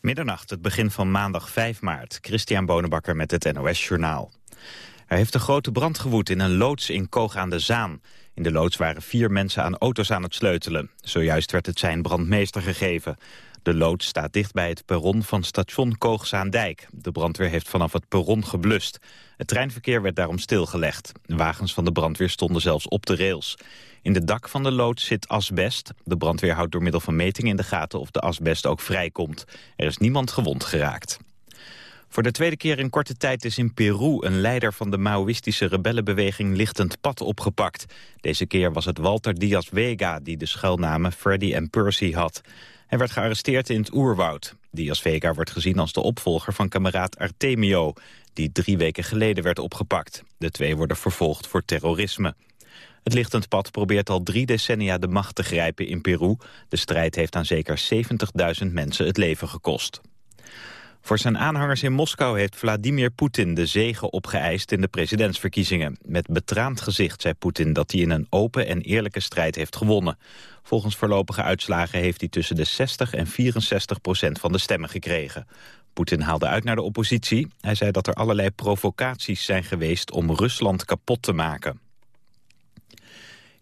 Middernacht, het begin van maandag 5 maart. Christian Bonenbakker met het NOS Journaal. Er heeft een grote brand gewoed in een loods in Koog aan de Zaan. In de loods waren vier mensen aan auto's aan het sleutelen. Zojuist werd het zijn brandmeester gegeven. De loods staat dicht bij het perron van station Koogzaandijk. De brandweer heeft vanaf het perron geblust. Het treinverkeer werd daarom stilgelegd. Wagens van de brandweer stonden zelfs op de rails. In de dak van de loods zit asbest. De brandweer houdt door middel van metingen in de gaten of de asbest ook vrijkomt. Er is niemand gewond geraakt. Voor de tweede keer in korte tijd is in Peru een leider van de Maoïstische rebellenbeweging lichtend pad opgepakt. Deze keer was het Walter Diaz Vega die de schuilnamen Freddy en Percy had. Hij werd gearresteerd in het oerwoud. Diaz Vega wordt gezien als de opvolger van kameraad Artemio, die drie weken geleden werd opgepakt. De twee worden vervolgd voor terrorisme. Het lichtend pad probeert al drie decennia de macht te grijpen in Peru. De strijd heeft aan zeker 70.000 mensen het leven gekost. Voor zijn aanhangers in Moskou heeft Vladimir Poetin de zege opgeëist in de presidentsverkiezingen. Met betraand gezicht zei Poetin dat hij in een open en eerlijke strijd heeft gewonnen. Volgens voorlopige uitslagen heeft hij tussen de 60 en 64 procent van de stemmen gekregen. Poetin haalde uit naar de oppositie. Hij zei dat er allerlei provocaties zijn geweest om Rusland kapot te maken.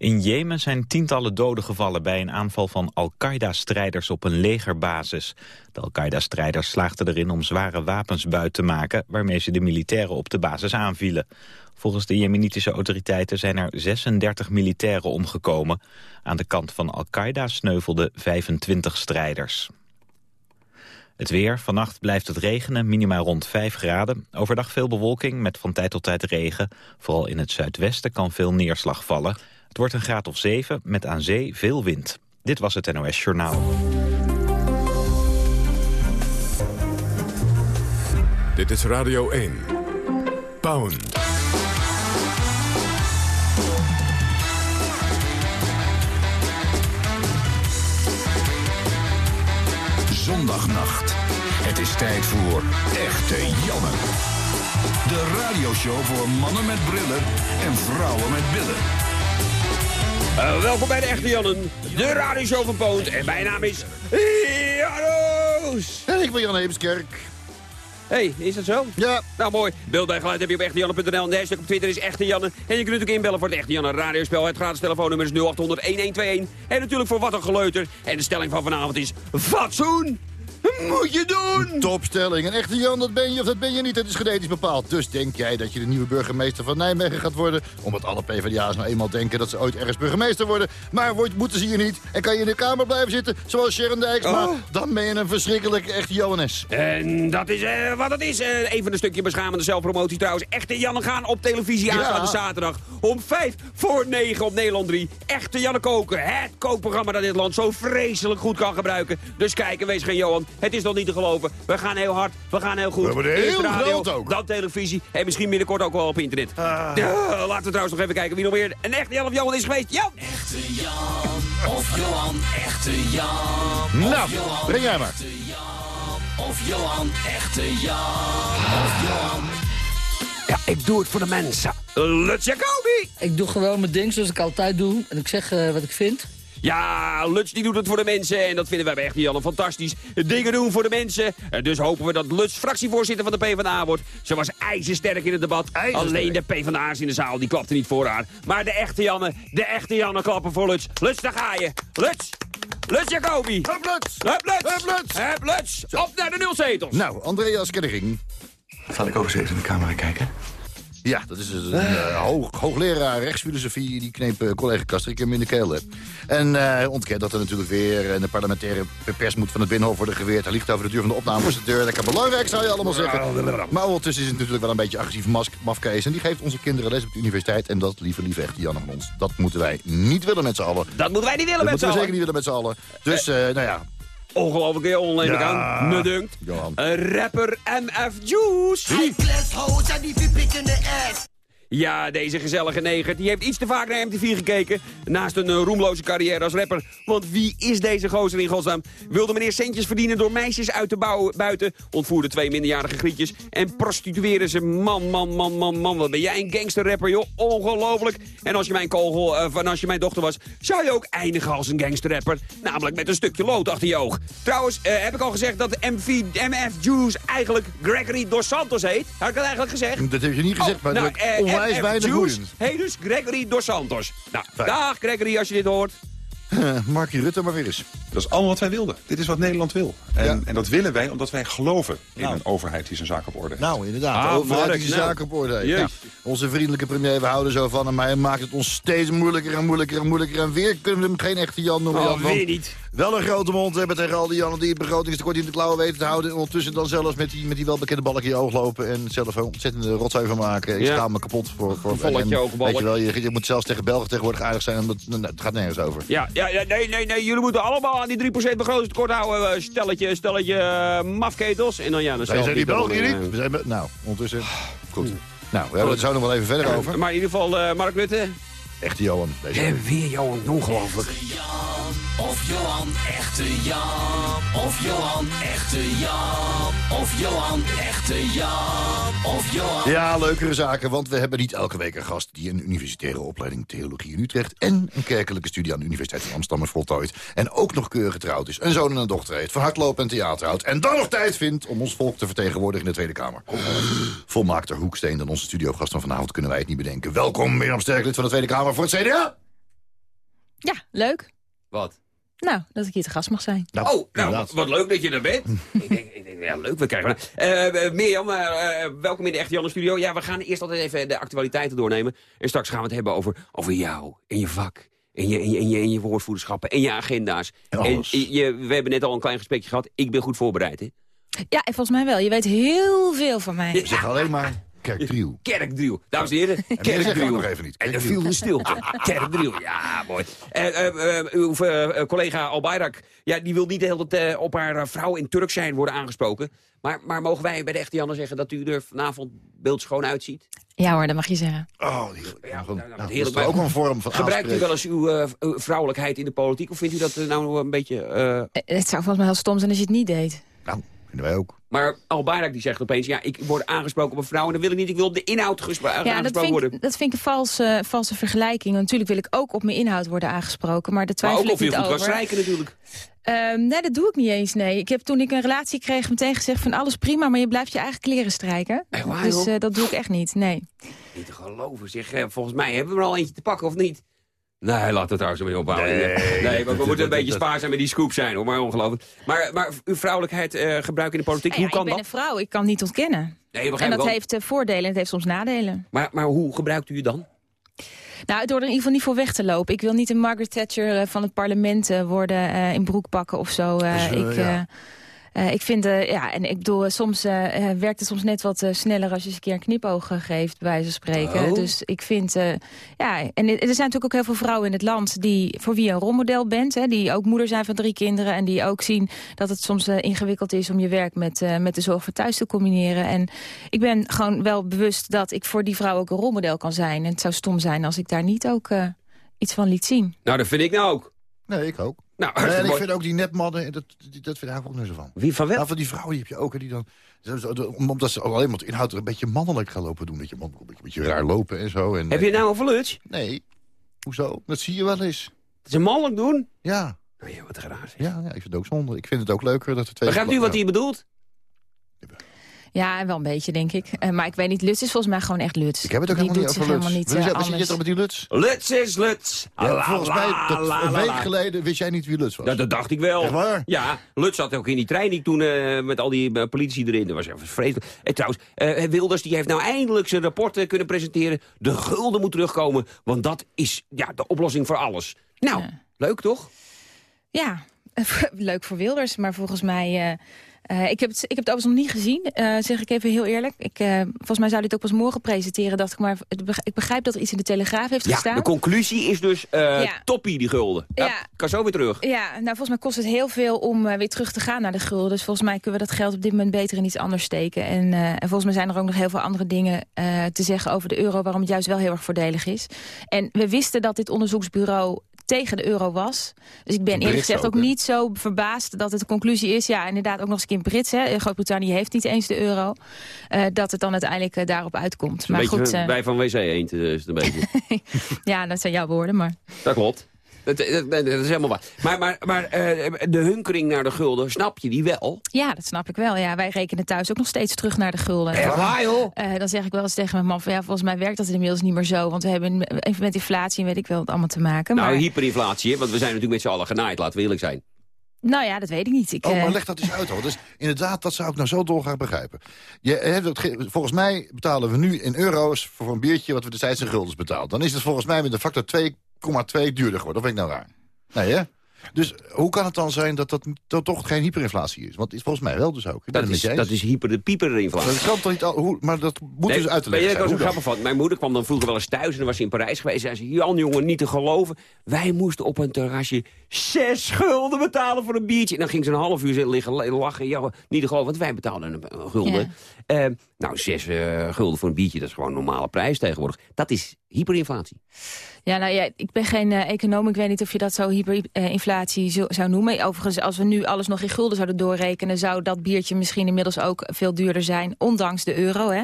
In Jemen zijn tientallen doden gevallen bij een aanval van Al-Qaeda-strijders op een legerbasis. De Al-Qaeda-strijders slaagden erin om zware wapens buiten te maken... waarmee ze de militairen op de basis aanvielen. Volgens de jemenitische autoriteiten zijn er 36 militairen omgekomen. Aan de kant van Al-Qaeda sneuvelden 25 strijders. Het weer. Vannacht blijft het regenen, minima rond 5 graden. Overdag veel bewolking met van tijd tot tijd regen. Vooral in het zuidwesten kan veel neerslag vallen. Het wordt een graad of 7 met aan zee veel wind. Dit was het NOS Journaal. Dit is Radio 1. Pound. Zondagnacht. Het is tijd voor Echte Janne. De radioshow voor mannen met brillen en vrouwen met billen. Uh, welkom bij de Echte Jannen, de radioshow van Poont. En mijn naam is Janus. En ik ben Jan Heemskerk. hey, is dat zo? Ja. Nou, mooi. Beeld bij geluid heb je op echtejanne.nl. En de hashtag op Twitter is Echte Janne. En je kunt natuurlijk inbellen voor het Echte Janne radiospel. Het gratis telefoonnummer is 0800-1121. En natuurlijk voor wat een geleuter. En de stelling van vanavond is fatsoen. Moet je doen! Topstelling. Een echte Jan, dat ben je of dat ben je niet. Het is genetisch bepaald. Dus denk jij dat je de nieuwe burgemeester van Nijmegen gaat worden? Omdat alle PvdA's nou eenmaal denken dat ze ooit ergens burgemeester worden. Maar wordt, moeten ze hier niet en kan je in de Kamer blijven zitten, zoals Sharon Dijksma... Oh. dan ben je een verschrikkelijk echte Johannes. En dat is uh, wat het is. Uh, even een stukje beschamende zelfpromotie trouwens. Echte Janne gaan op televisie Ja. aanstaande zaterdag. Om 5 voor 9 op Nederland 3. Echte Janne koken. Het kookprogramma dat dit land zo vreselijk goed kan gebruiken. Dus kijk en wees geen Johan. Het is nog niet te geloven. We gaan heel hard. We gaan heel goed. We Eerst heel radio, groot ook. Dan televisie. En misschien binnenkort ook wel op internet. Ja, laten we trouwens nog even kijken wie nog meer een echte Jan of Johan is geweest. Jan! Echte Jan of Johan, echte Jan. Nou, breng jij maar. Echte Jan of Johan, echte Jan of Johan. Ja, ik doe het voor de mensen. Lutz Jacobi! Ik doe gewoon mijn ding zoals ik altijd doe. En ik zeg eh, wat ik vind. Ja, Lutz die doet het voor de mensen en dat vinden wij bij Echte Jan fantastisch. Dingen doen voor de mensen. En dus hopen we dat Lutz fractievoorzitter van de PvdA wordt. Ze was ijzersterk in het debat. IJzersterk. Alleen de PvdA's in de zaal, die klapten niet voor haar. Maar de echte Janne, de echte Janne klappen voor Lutz. Lutz, daar ga je. Lutz! Lutz Jacobi! Hup, Lutz! Hup, Lutz! Hup, Lutz! Hup, Lutz! Op naar de nul zetels! Nou, Andreas Kennering. Zal ik ook eens even in de camera kijken? Ja, dat is een eh, hoog, hoogleraar rechtsfilosofie. Die kneep eh, collega Kaster hem in de keel. hè. En eh ontkent dat er natuurlijk weer... en de parlementaire pers moet van het Binnenhof worden geweerd. Hij ligt over de duur van de opnameprocedure. Lekker belangrijk, zou je allemaal zeggen. Maar ondertussen is het natuurlijk wel een beetje agressief mask, mafkees. En die geeft onze kinderen les op de universiteit. En dat, lieve, lieve echte Jan van ons, dat moeten wij niet willen met z'n allen. Dat moeten wij niet willen Dat met z'n moeten we zeker allen. niet willen met z'n allen. Dus, eh, nou ja, Ongelooflijk heel ik Ja. aan. Me dunkt. Johan. Een rapper MF Juice. Hoes en die ass. Ja, deze gezellige neger, die heeft iets te vaak naar MTV gekeken. Naast een eh, roemloze carrière als rapper. Want wie is deze gozer in godsnaam? Wilde meneer centjes verdienen door meisjes uit te bouwen buiten... ontvoerde twee minderjarige grietjes en prostitueerde ze. Man, man, man, man, man, wat ben jij een gangsterrapper, joh. Ongelooflijk. En als je mijn kogel, van als je mijn dochter was... zou je ook eindigen als een gangsterrapper. Namelijk met een stukje lood achter je oog. Trouwens, eh, heb ik al gezegd dat MV, MF Juice eigenlijk Gregory Dos Santos heet? Had ik dat eigenlijk gezegd? Dat heb je niet gezegd, Oh, maar nou, dat onwijs MF weinig heet dus Gregory Dos Santos. Nou, Fijn. dag Gregory als je dit hoort. Markie Rutte maar weer eens. Dat is allemaal wat wij wilden. Dit is wat Nederland wil. En, Ja. en dat willen wij omdat wij geloven in Nou. een overheid die zijn zaak op orde heeft. Nou, inderdaad. Ah, de overheid Mark, die de nou. zaken op orde heeft. Ja. Onze vriendelijke premier, we houden zo van hem. Maar hij maakt het ons steeds moeilijker en moeilijker en moeilijker. En weer kunnen we hem geen echte Jan noemen. Oh, Jan, want weer niet. Wel een grote mond hebben tegen al die Jannen die het begrotingstekort in de klauwen weten te houden. En ondertussen dan zelfs met die, met die welbekende balk in je oog lopen. En zelf een ontzettende rotzooi van maken. Ik Ja. schaam me kapot voor... voor oogbalk. Weet je wel, je, je moet zelfs tegen Belgen tegenwoordig aardig zijn. Omdat, nou, het gaat nergens over. Ja, ja, ja, nee, nee, nee, jullie moeten allemaal aan die 3% begrotingstekort houden. eh, Stelletje, stelletje eh, mafketels. En dan ja, dan zijn die niet Belgen dan, niet. eh, We zijn, met- nou, ondertussen... Goed. Nou, we hebben het zo nog wel even verder over. Maar in ieder geval, eh, Mark Rutte. Echte Johan. Deze En weer Johan, ongelooflijk. Of Johan, echte Jan. Of Johan, echte Jan. Of Johan, echte Jan. Of Johan. Ja, leukere zaken, want we hebben niet elke week een gast... die een universitaire opleiding theologie in Utrecht... en een kerkelijke studie aan de Universiteit van Amsterdam is voltooid... en ook nog keurig getrouwd is, een zoon en een dochter heeft... van hardlopen en theater houdt... en dan nog tijd vindt om ons volk te vertegenwoordigen in de Tweede Kamer. Volmaakter Hoeksteen dan onze studiogast van vanavond kunnen wij het niet bedenken. Welkom, Mirjam Sterk, lid van de Tweede Kamer voor het CDA. Ja, leuk. Wat? Nou, dat ik hier te gast mag zijn. Oh, nou, wat leuk dat je er bent. ik, denk, ik denk, ja, leuk, we krijgen... Eh eh, Mirjam, eh, welkom in de Echte Janne Studio. Ja, we gaan eerst altijd even de actualiteiten doornemen. En straks gaan we het hebben over, over jou en je vak. En je, en, je, en, je, en je woordvoerschappen en je agenda's. En alles. je, we hebben net al een klein gesprekje gehad. Ik ben goed voorbereid, hè? Ja, en volgens mij wel. Je weet heel veel van mij. Zeggen alleen maar kerkdriel. Kerkdriel. Dames en heren, kerkdriel. nog even niet. En er viel een stilte. Kerkdriel, ja, mooi. Eh, eh, eh, uw collega Albayrak, ja, die wil niet de hele tijd op haar vrouw in Turk zijn worden aangesproken. Maar, maar mogen wij bij de echte Janne zeggen dat u er vanavond beeldschoon uitziet? Ja hoor, dat mag je zeggen. Oh, heerlijk. Ja, Nou, nou, nou, dat is ook een vorm van Gebruikt u wel eens uw vrouwelijkheid in de politiek? Of vindt u dat nou een beetje... Het zou volgens mij heel stom zijn als je het niet deed. Nou, vinden wij ook. Maar Albayrak die zegt opeens, ja, ik word aangesproken op een vrouw... en dat wil ik niet, ik wil op de inhoud gespro- Ja, dat aangesproken vind, worden. ik, dat vind ik een valse, valse vergelijking. Want Natuurlijk wil ik ook op mijn inhoud worden aangesproken. Maar daar Maar twijfel ook of ik je niet goed over. strijken natuurlijk. Ehm, nee, dat doe ik niet eens, nee. Ik heb toen ik een relatie kreeg meteen gezegd van alles prima... maar je blijft je eigen kleren strijken. Echt waar, dus eh, dat doe ik echt niet, nee. Niet te geloven, zeg. eh, Volgens mij hebben we er al eentje te pakken, of niet? Nee, laat het trouwens mee ophouden. Nee, Nee, dat- maar we dat- moeten een dat- beetje dat- spaarzaam met die scoop zijn, hoor. Maar ongelooflijk. Maar, maar uw vrouwelijkheid eh, gebruiken in de politiek, Nou ja, hoe kan ik ben dat? een vrouw, ik kan niet ontkennen. Nee, En dat wel. heeft eh, voordelen en het heeft soms nadelen. Maar, maar hoe gebruikt u het dan? Nou, door er in ieder geval niet voor weg te lopen. Ik wil niet een Margaret Thatcher eh, van het parlement worden eh, in broekpakken of zo. Dus, eh, ik, ja. Eh, ik vind, eh, ja, en ik bedoel, eh, soms werkt het soms net wat eh, sneller als je eens een keer een knipoog geeft, bij wijze van spreken. Oh. Dus ik vind, eh, ja, en er zijn natuurlijk ook heel veel vrouwen in het land die, voor wie je een rolmodel bent, hè, die ook moeder zijn van drie kinderen en die ook zien dat het soms eh, ingewikkeld is om je werk met, eh, met de zorg voor thuis te combineren. En ik ben gewoon wel bewust dat ik voor die vrouw ook een rolmodel kan zijn. En het zou stom zijn als ik daar niet ook eh, iets van liet zien. Nou, dat vind ik nou ook. Nee, ik ook. Nou, en ik mooi. vind ook die netmannen, dat, dat vind ik eigenlijk ook niet zo van. Wie van wel? Nou, van die vrouwen die heb je ook, die dan... Omdat ze alleen maar het inhoud er een beetje mannelijk gaan lopen doen. Dat je een beetje, een beetje raar lopen en zo. En, Heb je nou over lunch? Nee. Hoezo? Dat zie je wel eens. Dat ze mannelijk doen? Ja. Ja, wat raar. Ja, ja, ik vind het ook zonde. Ik vind het ook leuker dat er twee... Begrijpt u wat hij bedoelt? Ja, wel een beetje, denk ik. Eh, maar ik weet niet, Lutz is volgens mij gewoon echt Lutz. Ik heb het ook Die helemaal niet doet over zich Luts. helemaal niet Wat eh, zit je toch met die Luts? Luts is Luts. Ja, La, volgens mij, dat, la, een week la. geleden wist jij niet wie Luts was. Dat, dat dacht ik wel. Echt waar? Ja, Lut zat ook in die trein die toen eh, met al die politici erin. Dat was even vreselijk. En trouwens, eh, Wilders die heeft nou eindelijk zijn rapport eh, kunnen presenteren. De gulden moet terugkomen, want dat is ja, de oplossing voor alles. Nou, Ja. leuk toch? Ja, leuk voor Wilders, maar volgens mij... eh, ik, heb het, ik heb het overigens nog niet gezien, eh, zeg ik even heel eerlijk. Ik, eh, volgens mij zou dit ook pas morgen presenteren. Dacht ik, maar ik begrijp dat er iets in de Telegraaf heeft Ja, gestaan. de conclusie is dus Ja. toppie, die gulden. Ja, Ja. Kan zo weer terug. Ja, nou volgens mij kost het heel veel om weer terug te gaan naar de gulden. Dus volgens mij kunnen we dat geld op dit moment beter in iets anders steken. En, en volgens mij zijn er ook nog heel veel andere dingen te zeggen over de euro... waarom het juist wel heel erg voordelig is. En we wisten dat dit onderzoeksbureau tegen de euro was. Dus ik ben eerlijk gezegd ook, niet zo verbaasd dat het de conclusie is... ja, inderdaad ook nog eens een keer Brits. hè. Groot-Brittannië heeft niet eens de euro. eh, dat het dan uiteindelijk eh, daarop uitkomt. Maar goed, van- eh, bij Van WC Eend eh, is het een beetje. ja, dat zijn jouw woorden, maar... Dat klopt. Dat, dat, dat is helemaal waar. Maar, maar, maar eh, de hunkering naar de gulden, snap je die wel? Ja, dat snap ik wel. Ja, wij rekenen thuis ook nog steeds terug naar de gulden. Echt waar, joh? Eh, dan zeg ik wel eens tegen mijn man van ja, volgens mij werkt dat inmiddels niet meer zo. Want we hebben even met inflatie en weet ik wel het allemaal te maken. Nou, maar, hyperinflatie, hè, want we zijn natuurlijk met z'n allen genaaid, laten we eerlijk zijn. nou ja, dat weet ik niet. Ik, Oh, eh, maar leg dat eens uit, hoor. Dus inderdaad, dat zou ik nou zo dolgraag begrijpen. Je, hebt het ge- volgens mij betalen we nu in euro's voor een biertje... wat we destijds in guldens betaalden. Dan is het volgens mij met een factor 2,2 duurder geworden. Of vind ik nou raar? Nee, hè? Dus hoe kan het dan zijn dat dat to- toch geen hyperinflatie is? Want het is volgens mij wel dus ook. Ben Dat is, dat is hyper de pieperinflatie. Dat kan toch niet al, hoe, maar dat moet Nee, dus uit te weet je, leggen dat zo grappig van. Mijn moeder kwam dan vroeger wel eens thuis en dan was ze in Parijs geweest. En zei ze, Jan jongen, niet te geloven. Wij moesten op een terrasje zes gulden betalen voor een biertje. En dan ging ze een half uur zitten liggen lachen. Ja, niet te geloven, want wij betaalden een, een gulden. Eh, nou, zes eh, gulden voor een biertje, dat is gewoon een normale prijs tegenwoordig. Dat is hyperinflatie. Ja, nou ja, ik ben geen eh, econoom. Ik weet niet of je dat zo hyperinflatie zo, zou noemen. Overigens, als we nu alles nog in gulden zouden doorrekenen... zou dat biertje misschien inmiddels ook veel duurder zijn, ondanks de euro. Hè?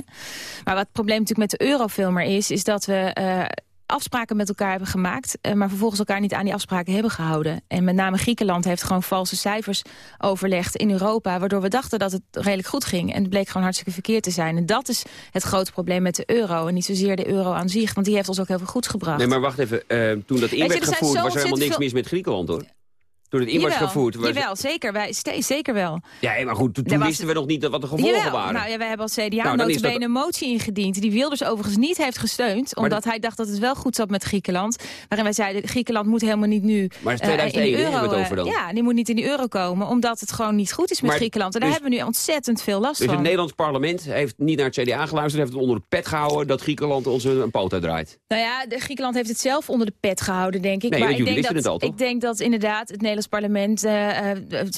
Maar wat het probleem natuurlijk met de euro veel meer is... is dat we eh, afspraken met elkaar hebben gemaakt... eh, maar vervolgens elkaar niet aan die afspraken hebben gehouden. En met name Griekenland heeft gewoon valse cijfers overlegd in Europa... waardoor we dachten dat het redelijk goed ging. En het bleek gewoon hartstikke verkeerd te zijn. En dat is het grote probleem met de euro. En niet zozeer de euro aan zich, want die heeft ons ook heel veel goeds gebracht. Nee, maar wacht even. eh, toen dat in werd er gevoerd, was er helemaal niks mis met Griekenland, hoor. Toen het in Jawel, gevoerd... Was... Jawel, zeker. Wij, zeker wel. Ja, maar goed, toen, toen was- wisten we nog niet wat de gevolgen Jawel. waren. Nou ja, wij hebben als CDA Nou, dat- een motie ingediend... die Wilders overigens niet heeft gesteund... Maar omdat hij dacht dat het wel goed zat met Griekenland. Waarin wij zeiden, Griekenland moet helemaal niet nu... Maar het is eh, 2001, in de euro, het over eh, dan. Ja, die moet niet in de euro komen... omdat het gewoon niet goed is met Maar Griekenland. En daar dus- hebben we nu ontzettend veel last Dus het van. Nederlands parlement heeft niet naar het CDA geluisterd... heeft het onder de pet gehouden dat Griekenland ons een, poot uitdraait. Nou ja, de Griekenland heeft het zelf onder de pet gehouden, denk ik. Nee, maar ik denk, dat, het al, ik denk dat inderdaad het Nederlands parlement... eh,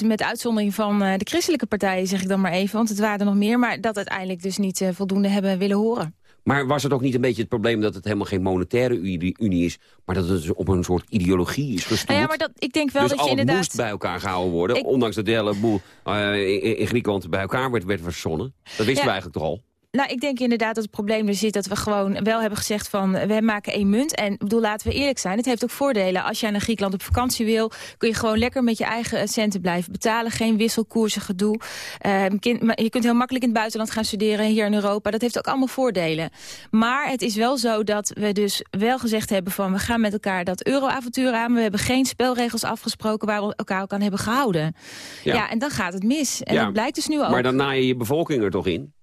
met uitzondering van eh, de christelijke partijen, zeg ik dan maar even... want het waren er nog meer, maar dat uiteindelijk dus niet eh, voldoende hebben willen horen. Maar was het ook niet een beetje het probleem dat het helemaal geen monetaire unie, is... maar dat het dus op een soort ideologie is gestoeld? Nou ja, maar dat, ik denk wel dus dat je inderdaad... moest bij elkaar gehouden worden... Ik- ondanks dat de hele boel in, in Griekenland bij elkaar werd, werd verzonnen. Dat wisten Ja. we eigenlijk toch al? Nou, ik denk inderdaad dat het probleem er zit dat we gewoon wel hebben gezegd van we maken één munt. En bedoel, laten we eerlijk zijn, het heeft ook voordelen. Als jij naar Griekenland op vakantie wil, kun je gewoon lekker met je eigen centen blijven betalen. Geen wisselkoersen gedoe. Eh, maar je kunt heel makkelijk in het buitenland gaan studeren hier in Europa. Dat heeft ook allemaal voordelen. Maar het is wel zo dat we dus wel gezegd hebben van we gaan met elkaar dat euroavontuur aan. We hebben geen spelregels afgesproken waar we elkaar ook aan hebben gehouden. Ja. Ja, en dan gaat het mis. En Ja. dat blijkt dus nu ook. Maar dan naai je je bevolking er toch in?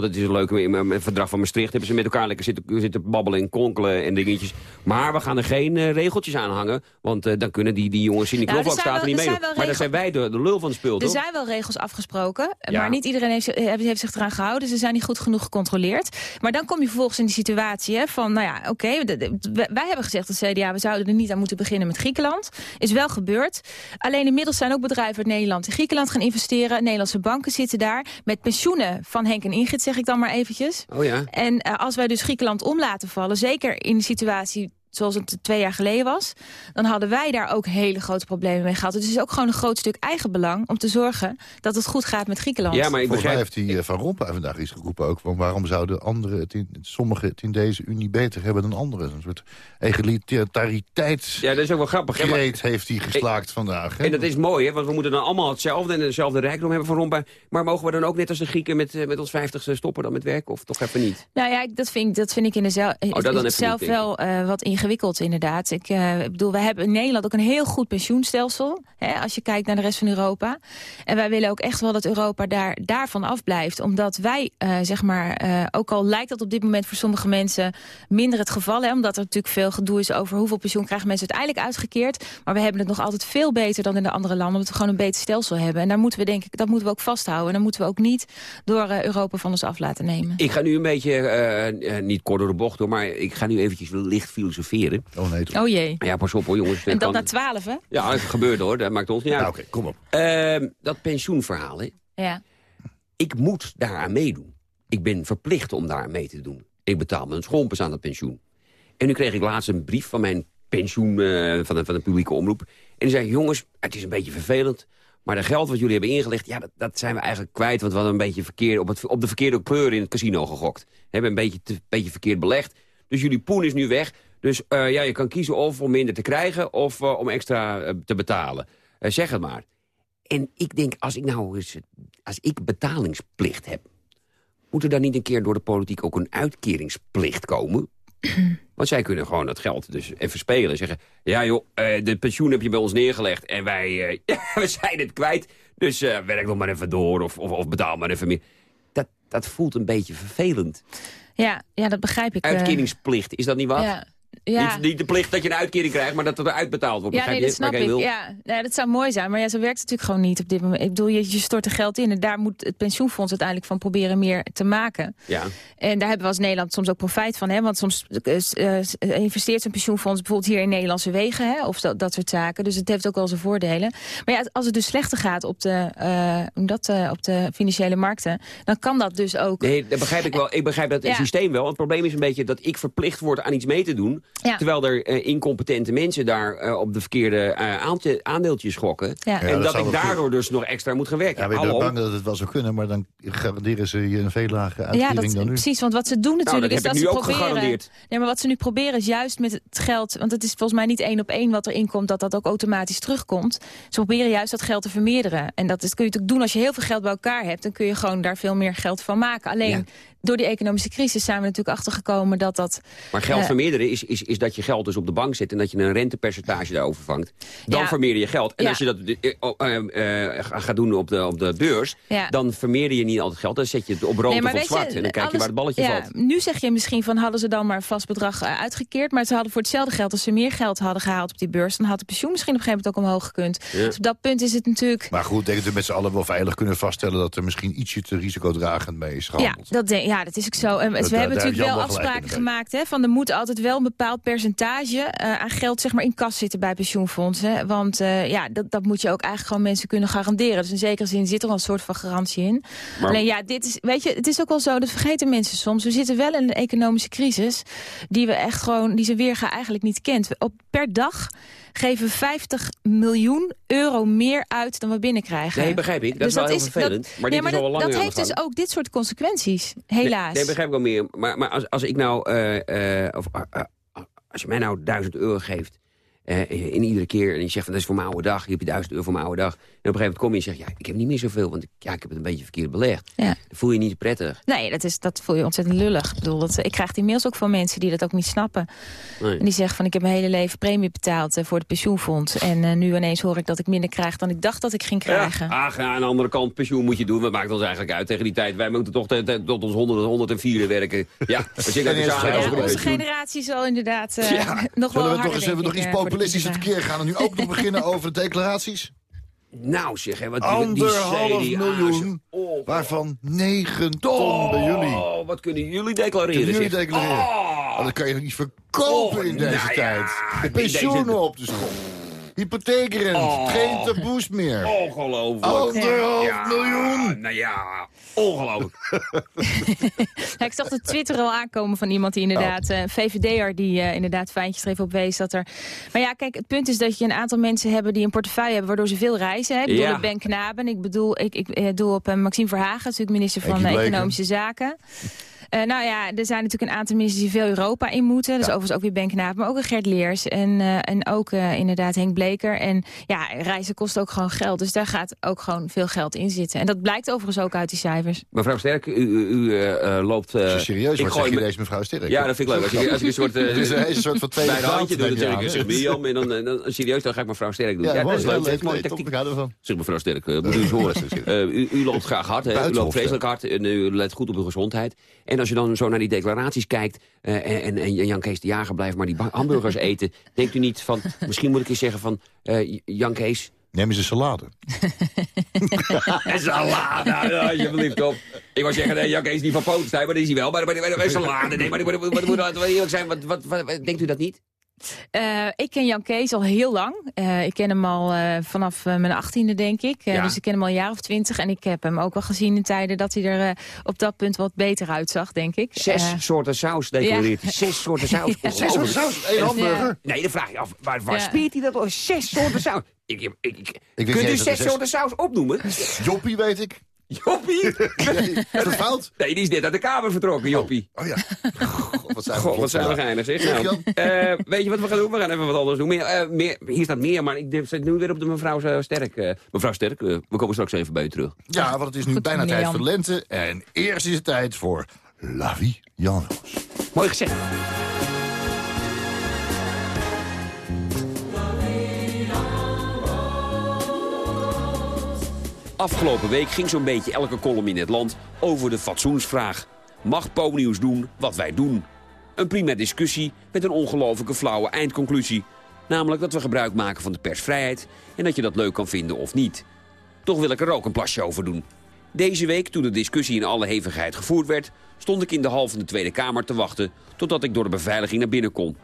Want het is een leuk, in het verdrag van Maastricht hebben ze met elkaar lekker zitten, zitten babbelen en konkelen en dingetjes. Maar we gaan er geen eh, regeltjes aan hangen, want eh, dan kunnen die, die jongens in die Nou, knoflookstaten niet mee. Maar dan zijn wij de, de lul van het speel, Er toch? zijn wel regels afgesproken, Ja. maar niet iedereen heeft, heeft, heeft zich eraan gehouden. Ze zijn niet goed genoeg gecontroleerd. Maar dan kom je vervolgens in die situatie hè, van, nou ja, oké, wij hebben gezegd als CDA, we zouden er niet aan moeten beginnen met Griekenland. Is wel gebeurd. Alleen inmiddels zijn ook bedrijven uit Nederland in Griekenland gaan investeren. Nederlandse banken zitten daar met pensioenen van Henk en Ingrid, zeg ik dan maar eventjes. Oh ja. En eh, als wij dus Griekenland om laten vallen, zeker in de situatie zoals het twee jaar geleden was... dan hadden wij daar ook hele grote problemen mee gehad. Dus het is ook gewoon een groot stuk eigenbelang om te zorgen dat het goed gaat met Griekenland. Ja, maar ik Volgens mij begrijp... heeft die eh, Van Rompuy vandaag iets geroepen ook. Van waarom zouden anderen het in, sommigen het in deze Unie beter hebben dan anderen? Een soort egalitariteit Ja, dat is ook wel grappig. hè, maar- heeft hij geslaakt vandaag. Hè? En dat is mooi, hè, want we moeten dan allemaal hetzelfde en dezelfde rijkdom hebben van Rompuy. Maar mogen we dan ook net als de Grieken met, eh, met ons vijftigste stoppen dan met werken? Of toch even niet? Nou ja, ik- dat vind, ik- dat vind ik in de zel- Oh, dat dan zelf niet, wel eh, wat ingewikkeld. Ingewikkeld inderdaad. Ik eh, bedoel, we hebben in Nederland ook een heel goed pensioenstelsel. Hè, als je kijkt naar de rest van Europa. En wij willen ook echt wel dat Europa daar, daarvan afblijft. Omdat wij, eh, zeg maar, eh, ook al lijkt dat op dit moment voor sommige mensen minder het geval. Hè, omdat er natuurlijk veel gedoe is over hoeveel pensioen krijgen mensen uiteindelijk uitgekeerd. Maar we hebben het nog altijd veel beter dan in de andere landen. Omdat we gewoon een beter stelsel hebben. En daar moeten we denk ik, dat moeten we ook vasthouden. En dan moeten we ook niet door Europa van ons af laten nemen. Ik ga nu een beetje, niet kort door de bocht hoor, maar ik ga nu eventjes licht filosoferen. Oh nee. Oh jee. Ja, pas op hoor jongens. En dat kan- na twaalf, hè? Ja, het gebeurt hoor, dat maakt ons niet uit. Nou, Oké, kom op. Ehm, dat pensioenverhaal, hè. Ja. Ik moet daaraan meedoen. Ik ben verplicht om daar aan mee te doen. Ik betaal mijn schoonpers aan het pensioen. En nu kreeg ik laatst een brief van mijn pensioen, eh, van, de, van de publieke omroep. En die zei, jongens, het is een beetje vervelend... maar de geld wat jullie hebben ingelegd, ja, dat, dat zijn we eigenlijk kwijt... want we hadden een beetje verkeerd, op, het, op de verkeerde kleur in het casino gegokt. We hebben een beetje, te, beetje verkeerd belegd. Dus jullie poen is nu weg. Dus eh, ja, je kan kiezen of om minder te krijgen... of eh, om extra eh, te betalen. Zeg het maar. En ik denk, als ik nou eens, als ik betalingsplicht heb... moet er dan niet een keer door de politiek ook een uitkeringsplicht komen? Want zij kunnen gewoon dat geld dus even spelen. Zeggen, ja joh, de pensioen heb je bij ons neergelegd... en wij we zijn het kwijt, dus werk nog maar even door... of, of, of betaal maar even meer. Dat, dat voelt een beetje vervelend. Ja, ja, dat begrijp ik. Uitkeringsplicht, is dat niet wat? Ja. Ja. Niet, niet de plicht dat je een uitkering krijgt... maar dat het eruit betaald wordt. Ja, nee, dat snap ik. Ja, ja, dat zou mooi zijn. Maar ja, zo werkt het natuurlijk gewoon niet op dit moment. Ik bedoel, je, je stort er geld in en daar moet het pensioenfonds uiteindelijk van proberen meer te maken. Ja. En daar hebben we als Nederland soms ook profijt van. Hè? Want soms eh, eh, investeert een pensioenfonds bijvoorbeeld hier in Nederlandse wegen. Hè? Of dat, dat soort zaken. Dus het heeft ook wel zijn voordelen. Maar ja, als het dus slechter gaat op de, eh, hoe dat, eh, op de financiële markten... dan kan dat dus ook... Nee, dat begrijp ik wel. Ik begrijp dat Ja. systeem wel. Het probleem is een beetje dat ik verplicht word aan iets mee te doen. Ja. Terwijl er eh, incompetente mensen daar eh, op de verkeerde eh, aandeeltjes gokken. Ja. Ja, en dat ik daardoor dus nog extra moet gaan werken. Ja, ben je Hallo? bang dat het wel zou kunnen, maar dan garanderen ze je een veel lagere Ja, uitkering dat, dan nu. precies. Want wat ze doen natuurlijk Nou, dat is dat ik ze ook proberen... gegarandeerd. Nee, maar wat ze nu proberen is juist met het geld... want het is volgens mij niet één op één wat erin komt... dat dat ook automatisch terugkomt. Ze proberen juist dat geld te vermeerderen. En dat is, kun je natuurlijk doen als je heel veel geld bij elkaar hebt... dan kun je gewoon daar veel meer geld van maken. Alleen Ja. Door die economische crisis zijn we natuurlijk achtergekomen... dat dat... Maar geld eh, vermeerderen is, is, is dat je geld dus op de bank zet... en dat je een rentepercentage daarover vangt. Dan Ja. vermeerder je geld. En Ja. als je dat eh, oh, eh, eh, gaat doen op de, op de beurs... Ja. dan vermeerder je niet altijd geld. Dan zet je het op rood Nee, of op je, zwart. en dan kijk je waar het balletje ja, valt. Nu zeg je misschien van hadden ze dan maar een vast bedrag uitgekeerd. Maar ze hadden voor hetzelfde geld, als ze meer geld hadden gehaald op die beurs... dan had de pensioen misschien op een gegeven moment ook omhoog gekund. Ja. Dus op dat punt is het natuurlijk... Maar goed, ik denk dat we met z'n allen wel veilig kunnen vaststellen... dat er misschien ietsje te risicodragend mee is Ja, gehandeld. dat, denk- ja, dat is ook zo. En we hebben natuurlijk wel afspraken gemaakt. Hè, van er moet altijd wel een bepaald percentage eh, aan geld zeg maar, in kas zitten bij pensioenfondsen. Want eh, ja, dat, dat moet je ook eigenlijk gewoon mensen kunnen garanderen. Dus in zekere zin zit er wel een soort van garantie in. Maar- Alleen ja, dit is, weet je, het is ook wel zo, dat vergeten mensen soms. We zitten wel in een economische crisis die we echt gewoon, die ze weerga eigenlijk niet kent. Op, per dag geven we 50 miljoen euro meer uit dan we binnenkrijgen. Nee, begrijp ik. Dat Dus is wel heel dat- vervelend. maar nee, dit is al wel dat, langer dat aan heeft dus ook dit soort consequenties, helaas. Nee, nee begrijp ik wel meer. Maar, maar als, als ik nou, eh, eh, of, eh, als je mij nou duizend euro geeft, eh, in iedere keer, en je zegt van dat is voor mijn oude dag, hier heb je duizend euro voor mijn oude dag. En op een gegeven moment kom je en zeg ja, ik heb niet meer zoveel, want ik, ja, ik heb het een beetje verkeerd belegd. Ja. Dan voel je je niet prettig. Nee, dat, is, dat voel je ontzettend lullig. Ik, bedoel, dat, ik krijg die mails ook van mensen die dat ook niet snappen. Nee. En die zeggen van ik heb mijn hele leven premie betaald eh, voor het pensioenfonds. En eh, nu ineens hoor ik dat ik minder krijg dan ik dacht dat ik ging krijgen. Ja, ach, ja, aan de andere kant, pensioen moet je doen. Wat maakt ons eigenlijk uit tegen die tijd? Wij moeten toch tot ons 100, 104 werken. Ja, over we de onze generatie zal inderdaad eh, Ja. nog wel Zullen we toch harder, eens, even nog iets de pensioen tekeer gaan... en nu ook nog beginnen over de declaraties? Nou zeg, hè, wat die, die Anderhalf CDA's. miljoen, Oh, waarvan 9 ton bij jullie. Oh, wat kunnen jullie declareren? Kunnen jullie declareren? Oh. Oh, dat kan je niet verkopen Oh, in deze nou ja, tijd? De in pensioenen deze- op de school. Hypotheekrent, Oh. geen taboes meer. Ongelooflijk. Anderhalf Ja, miljoen. Nou ja, ongelooflijk. Ja, ik zag de Twitter al aankomen van iemand die inderdaad... Oh. een VVD'er die eh, inderdaad fijntjes er even op wees dat er... Maar ja, kijk, het punt is dat je een aantal mensen hebben... die een portefeuille hebben waardoor ze veel reizen. Hè. Ik bedoel, Ja. ik ben Knaben. Ik bedoel, ik, ik eh, doe op eh, Maxime Verhagen... natuurlijk minister van eh. Economische Zaken. Eh, nou ja, er zijn natuurlijk een aantal ministers die veel Europa in moeten. Dus overigens ook weer Ben Knaap, maar ook een Gert Leers. En, eh, en ook eh, inderdaad Henk Bleker. En ja, reizen kost ook gewoon geld. Dus daar gaat ook gewoon veel geld in zitten. En dat blijkt overigens ook uit die cijfers. Mevrouw Sterk, u, u, eh, loopt... eh, serieus ik wordt, gooi zeg je me- deze mevrouw Sterk. Ja, dat vind ik leuk. Als ik, als ik een soort... is een- een soort van tweede bij de handje doe, dan zeg ik, aan, zeg hè? Mirjam. En dan, dan serieus, dan ga ik mevrouw Sterk doen. Ja, Ja, dat is mooi, leuk. Dat is tactiek. ervan. Zeg mevrouw Sterk, moet u eens horen. Eh, u, loopt graag hard, hè? u loopt vreselijk hard en u let goed op uw gezondheid. En als je dan zo naar die declaraties kijkt eh, en, en, en Jan Kees de Jager blijft maar die hamburgers eten, denkt u niet van, misschien moet ik eens zeggen van, eh, Jan Kees... Neem eens een salade. En salade, nou, alsjeblieft op. Ik wou zeggen, nee, Jan Kees is niet van Potenstein, maar dat is hij wel. Maar, maar, maar, maar salade, nee, maar, maar, maar, maar, maar, maar eerlijk zijn, wat, wat, wat, denkt u dat niet? Eh, ik ken Jan Kees al heel lang. Eh, ik ken hem al eh, vanaf eh, mijn achttiende, denk ik. Eh, Ja. Dus ik ken hem al een jaar of twintig. En ik heb hem ook al gezien in tijden dat hij er eh, op dat punt wat beter uitzag, denk ik. Zes soorten saus declareert hij. Ja. Zes soorten saus. Ja. Zes soorten saus, Ja. hamburger. Nee, dan vraag je af, waar, waar Ja. speert hij dat op? Zes soorten saus. Ik, ik, ik, kunt u zes- soorten saus opnoemen? Joppie weet ik. Joppie? Nee, is dat fout? Nee, die is net uit de kamer vertrokken, Joppie. Oh ja. God, wat zijn we God, wat vlot zijn we vandaag. geinig, zeg. Nou, eh, weet je wat we gaan doen? We gaan even wat anders doen. Meer, eh, meer, hier staat meer, maar ik zit nu weer op de mevrouw eh, Sterk. mevrouw Sterk, we komen straks even bij u terug. Ja, want het is nu Goed, bijna tijd Jan. voor de lente. En eerst is het tijd voor La Vie Janos. Mooi gezegd. Afgelopen week ging zo'n beetje elke column in het land over de fatsoensvraag. Mag Po-nieuws doen wat wij doen? Een prima discussie met een ongelooflijke flauwe eindconclusie. Namelijk dat we gebruik maken van de persvrijheid en dat je dat leuk kan vinden of niet. Toch wil ik er ook een plasje over doen. Deze week, toen de discussie in alle hevigheid gevoerd werd... stond ik in de hal van de Tweede Kamer te wachten... totdat ik door de beveiliging naar binnen kon.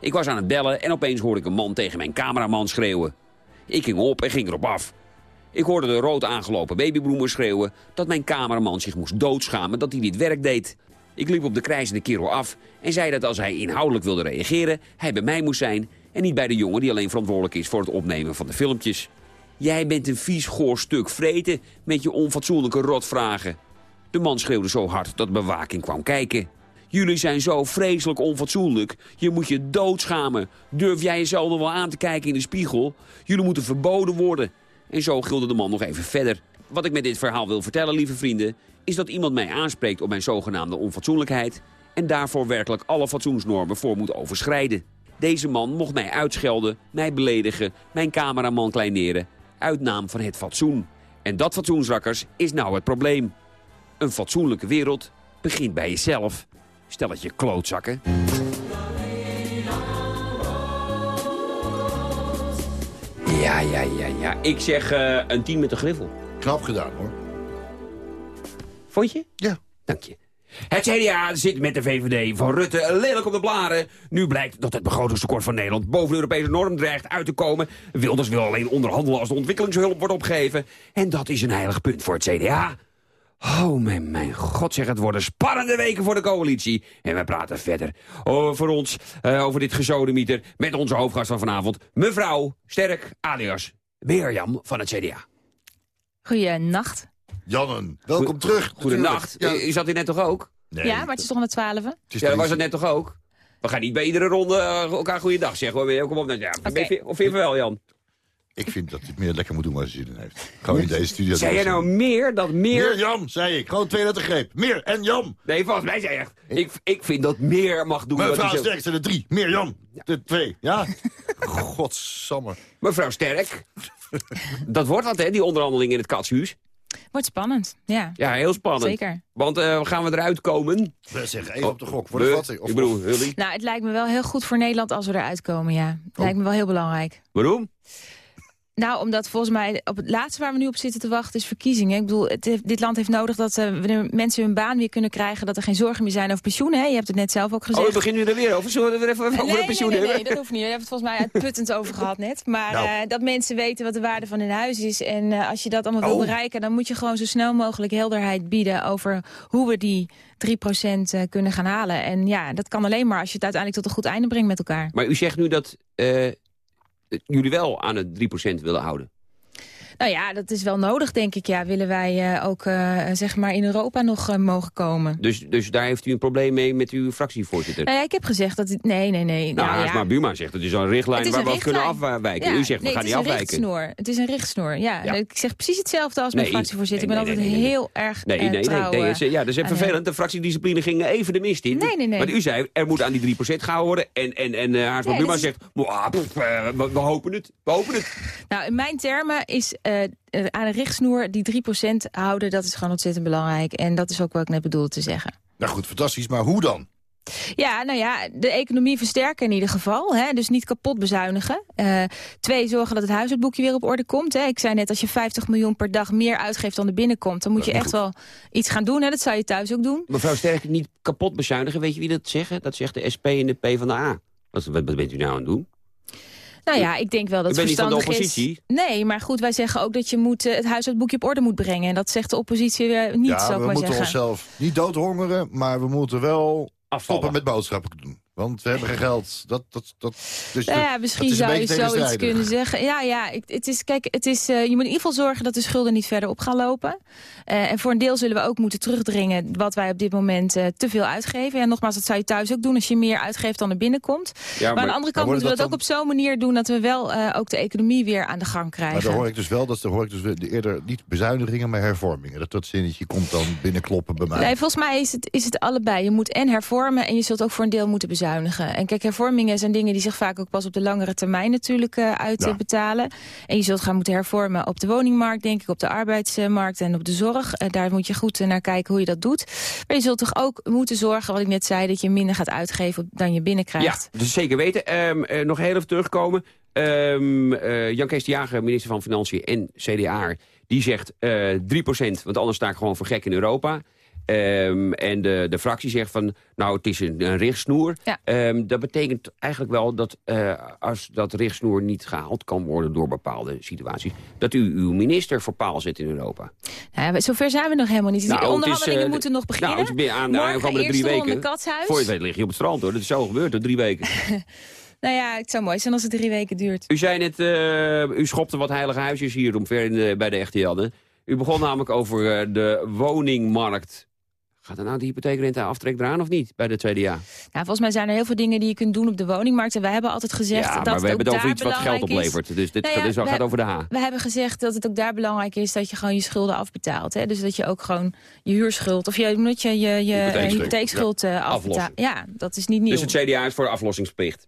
Ik was aan het bellen en opeens hoorde ik een man tegen mijn cameraman schreeuwen. Ik ging op en ging erop af. Ik hoorde de rood aangelopen babybloemen schreeuwen... dat mijn cameraman zich moest doodschamen dat hij dit werk deed. Ik liep op de krijzende kerel af en zei dat als hij inhoudelijk wilde reageren... hij bij mij moest zijn en niet bij de jongen die alleen verantwoordelijk is... voor het opnemen van de filmpjes. Jij bent een vies goor stuk vreten met je onfatsoenlijke rotvragen. De man schreeuwde zo hard dat de bewaking kwam kijken. Jullie zijn zo vreselijk onfatsoenlijk. Je moet je doodschamen. Durf jij jezelf nog wel aan te kijken in de spiegel? Jullie moeten verboden worden. En zo gilde de man nog even verder. Wat ik met dit verhaal wil vertellen, lieve vrienden... is dat iemand mij aanspreekt op mijn zogenaamde onfatsoenlijkheid... en daarvoor werkelijk alle fatsoensnormen voor moet overschrijden. Deze man mocht mij uitschelden, mij beledigen, mijn cameraman kleineren... uit naam van het fatsoen. En dat fatsoensrakkers is nou het probleem. Een fatsoenlijke wereld begint bij jezelf. Stel het je klootzakken. Ja, ja, ja. Ik zeg eh, een team met een griffel. Knap gedaan, hoor. Vond je? Ja. Dank je. Het CDA zit met de VVD van Rutte lelijk op de blaren. Nu blijkt dat het begrotingstekort van Nederland boven de Europese norm dreigt uit te komen. Wilders wil alleen onderhandelen als de ontwikkelingshulp wordt opgegeven. En dat is een heilig punt voor het CDA. Oh, mijn, mijn god zeg, het worden spannende weken voor de coalitie. En we praten verder over voor ons, eh, over dit gezodemieter... met onze hoofdgast van vanavond, mevrouw Sterk alias Mirjam van het CDA. Goeienacht. Jannen, welkom terug. Goedenacht. Ja. Is dat hier net toch ook? Nee, Ja, maar het is toch aan de is Ja, dat was het net toch ook? We gaan niet bij iedere ronde eh, elkaar goeiedag zeggen. Hoor. Kom op. nou, Ja, Of vind je van wel, Jan? Ik vind dat hij het meer lekker moet doen als hij zin in heeft. Gewoon in deze studio. Zei je nou meer dat meer... Meer Jan, zei ik. Gewoon twee letter greep. Meer en Jan. Nee, volgens mij zei je echt... Ik, ik vind dat meer mag doen. Mevrouw zo- Sterk zijn er drie. Meer Jan. De twee. Ja? Godsamme. Mevrouw Sterk. dat wordt wat, hè, die onderhandeling in het katshuis. Wordt spannend, ja. Ja, heel spannend. Zeker. Want eh, gaan we eruit komen? We zeggen even op de gok voor de We- vatting. Of, Ik bedoel, jullie. Nou, het lijkt me wel heel goed voor Nederland als we eruit komen, ja. Het lijkt me wel heel belangrijk. Waarom? Nou, omdat volgens mij op het laatste waar we nu op zitten te wachten is verkiezingen. Ik bedoel, het dit land heeft nodig dat we de mensen hun baan weer kunnen krijgen. Dat er geen zorgen meer zijn over pensioenen. Hè? Je hebt het net zelf ook gezegd. Oh, we beginnen nu er weer over. Zullen we er even over nee, de nee, pensioen nee, nee, dat hoeft niet. Daar hebben we het volgens mij uitputtend over gehad net. Maar Nou. eh, dat mensen weten wat de waarde van hun huis is. En eh, als je dat allemaal wil Oh. bereiken... dan moet je gewoon zo snel mogelijk helderheid bieden... over hoe we die 3% eh, kunnen gaan halen. En ja, dat kan alleen maar als je het uiteindelijk tot een goed einde brengt met elkaar. Maar u zegt nu dat jullie wel aan het 3% willen houden. Nou ja, dat is wel nodig, denk ik. Ja, willen wij eh, ook eh, zeg maar in Europa nog eh, mogen komen. Dus, dus daar heeft u een probleem mee met uw fractievoorzitter? Nou ja, ik heb gezegd dat... het- Nee, nee, nee. Nou, nou, ja. maar Buma zegt het is een richtlijn is waar een we af kunnen richtlijn. afwijken. Ja, U zegt nee, we gaan niet Het is een afwijken. richtsnoer. Het is een richtsnoer, ja. Ja. Ik zeg precies hetzelfde als mijn Nee, fractievoorzitter. nee, ik ben altijd heel erg Nee, nee, nee, trouw, nee, ja, dat is vervelend. De fractiediscipline ging even de mist in. Nee, nee, nee. Want u zei, er moet aan die 3% gehouden worden. En, en, en uh, Haarsma Buma zegt, "Mwah, pff, eh, we, we hopen het, we hopen het. Nou, in mijn termen is eh, eh, aan een richtsnoer die 3% houden... dat is gewoon ontzettend belangrijk. En dat is ook wat ik net bedoelde te zeggen. Nou goed, fantastisch, maar hoe dan? Ja, nou ja, de economie versterken in ieder geval. Hè? Dus niet kapot bezuinigen. Eh, twee, zorgen dat het huishoudboekje weer op orde komt. Hè? Ik zei net, als je 50 miljoen per dag meer uitgeeft dan er binnenkomt... dan moet je echt wel iets gaan doen. Hè? Dat zou je thuis ook doen. Mevrouw Sterk, niet kapot bezuinigen. Weet je wie dat zeggen? Dat zegt de SP en de PvdA. Wat, wat, wat bent u nou aan het doen? Nou ja, ik denk wel dat het bent niet van de verstandig is. oppositie? Nee, maar goed, wij zeggen ook dat je moet, eh, het huishoudboekje op orde moet brengen. En dat zegt de oppositie eh, niet, ja, zou ik we maar moeten zeggen. onszelf niet doodhongeren, maar we moeten wel Afvallen. stoppen met boodschappen doen. Want we hebben geen geld. Dat, dat, dat, dus Nou ja, misschien dat zou je zoiets kunnen zeggen. Ja, ja ik, het is, kijk, het is, eh, je moet in ieder geval zorgen dat de schulden niet verder op gaan lopen. Eh, en voor een deel zullen we ook moeten terugdringen wat wij op dit moment eh, te veel uitgeven. Ja, nogmaals, dat zou je thuis ook doen als je meer uitgeeft dan er binnenkomt. Ja, maar, aan de andere kant maar moeten we dat ook op zo'n manier doen dat we wel ook de economie weer aan de gang Maar krijgen. dan hoor ik dus wel, dat hoor ik dus eerder niet bezuinigingen, maar hervormingen. Dat, dat zinnetje komt dan binnenkloppen bij mij. Nee, volgens mij is het, is het allebei. Je moet en hervormen en je zult ook voor een deel moeten bezuinigen. En kijk, hervormingen zijn dingen die zich vaak ook pas op de langere termijn natuurlijk eh, uitbetalen. En je zult gaan moeten hervormen op de woningmarkt, denk ik, op de arbeidsmarkt en op de zorg. Eh, daar moet je goed eh, naar kijken hoe je dat dout. Maar je zult toch ook moeten zorgen, wat ik net zei, dat je minder gaat uitgeven dan je binnenkrijgt. Ja, dus zeker weten. Ehm, eh, nog heel even terugkomen. Eh, Jan Kees de Jager, minister van Financiën en CDA, die zegt eh 3%, want anders sta ik gewoon voor gek in Europa. Ehm, en de, de fractie zegt van, nou, het is een, een richtsnoer. Ja. Ehm, dat betekent eigenlijk wel dat eh, als dat richtsnoer niet gehaald kan worden door bepaalde situaties, dat u uw minister voor paal zet in Europa. Nou ja, zover zijn we nog helemaal niet. Dus Nou, die is, onderhandelingen eh, moeten nog beginnen. Nou, het is aan de Morgen aankomende drie weken. Voor je weet lig je op het strand hoor. Dat is zo gebeurd, door drie weken. Nou ja, het zou mooi zijn als het drie weken duurt. U zei net, eh, u schopte wat heilige huisjes hier omver in de, bij de echte Janne. U begon namelijk over eh, de woningmarkt. Gaat er nou de hypotheekrente aftrek eraan of niet bij de tweede jaar? Nou, volgens mij zijn er heel veel dingen die je kunt doen op de woningmarkt. En wij hebben altijd gezegd Ja, dat maar het we ook hebben het over iets wat geld is. oplevert. Dus dit Nou gaat, ja, dus we- gaat over de H. We hebben gezegd dat het ook daar belangrijk is dat je gewoon je schulden afbetaalt. Hè? Dus dat je ook gewoon je huurschuld of je, moet je, je, je Hypotheekschuld. hypotheekschuld eh, afbetaalt. Ja, dat is niet nieuw. Dus het CDA is voor de aflossingsplicht.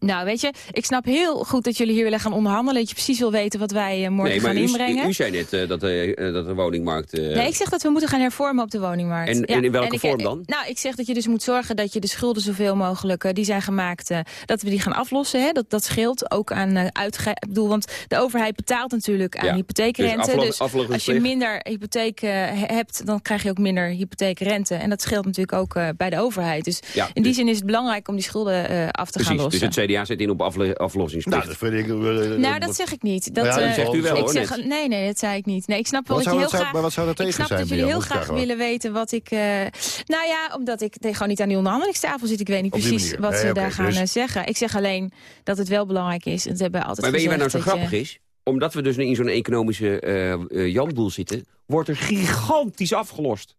Nou, weet je, ik snap heel goed dat jullie hier willen gaan onderhandelen. Dat je precies wil weten wat wij eh, morgen Nee, gaan u, inbrengen. u, u zei net eh, dat, de, eh, dat de woningmarkt... Nee, ik zeg dat we moeten gaan hervormen op de woningmarkt. En- en in welke ik- vorm dan? Nou, ik zeg dat je dus moet zorgen dat je de schulden zoveel mogelijk... die zijn gemaakt, dat we die gaan aflossen. Hè? Dat, dat scheelt ook aan uh, uitge... Ik bedoel, want de overheid betaalt natuurlijk aan Ja, hypotheekrente. dus Dus, als je minder hypotheek he- hebt, dan krijg je ook minder hypotheekrente. En dat scheelt natuurlijk ook bij de overheid. Dus Ja, in die dus- zin is het belangrijk om die schulden af te gaan Precies, lossen. dus het CDA zet in op aflo- aflossingsplicht. Nou, dat vind ik... eh, Nou, dat zeg ik niet. Dat, Ja, dat eh, zegt u wel, ik hoor, zeg, net. Nee, nee, dat zei ik niet. Nee, ik snap wel Wat dat je zou heel dat- graag... maar wat zou dat ik tegen snap zijn dat bij jullie jou? heel ik graag willen weten wat ik... eh, nou ja, omdat ik gewoon niet aan die onderhandelingstafel zit. Ik weet niet precies wat ze daar gaan dus- eh, zeggen. Ik zeg alleen dat het wel belangrijk is. En dat hebben altijd Maar weet je waar nou zo dat grappig is? Omdat we dus in zo'n economische eh eh, janboel zitten... wordt er gigantisch afgelost.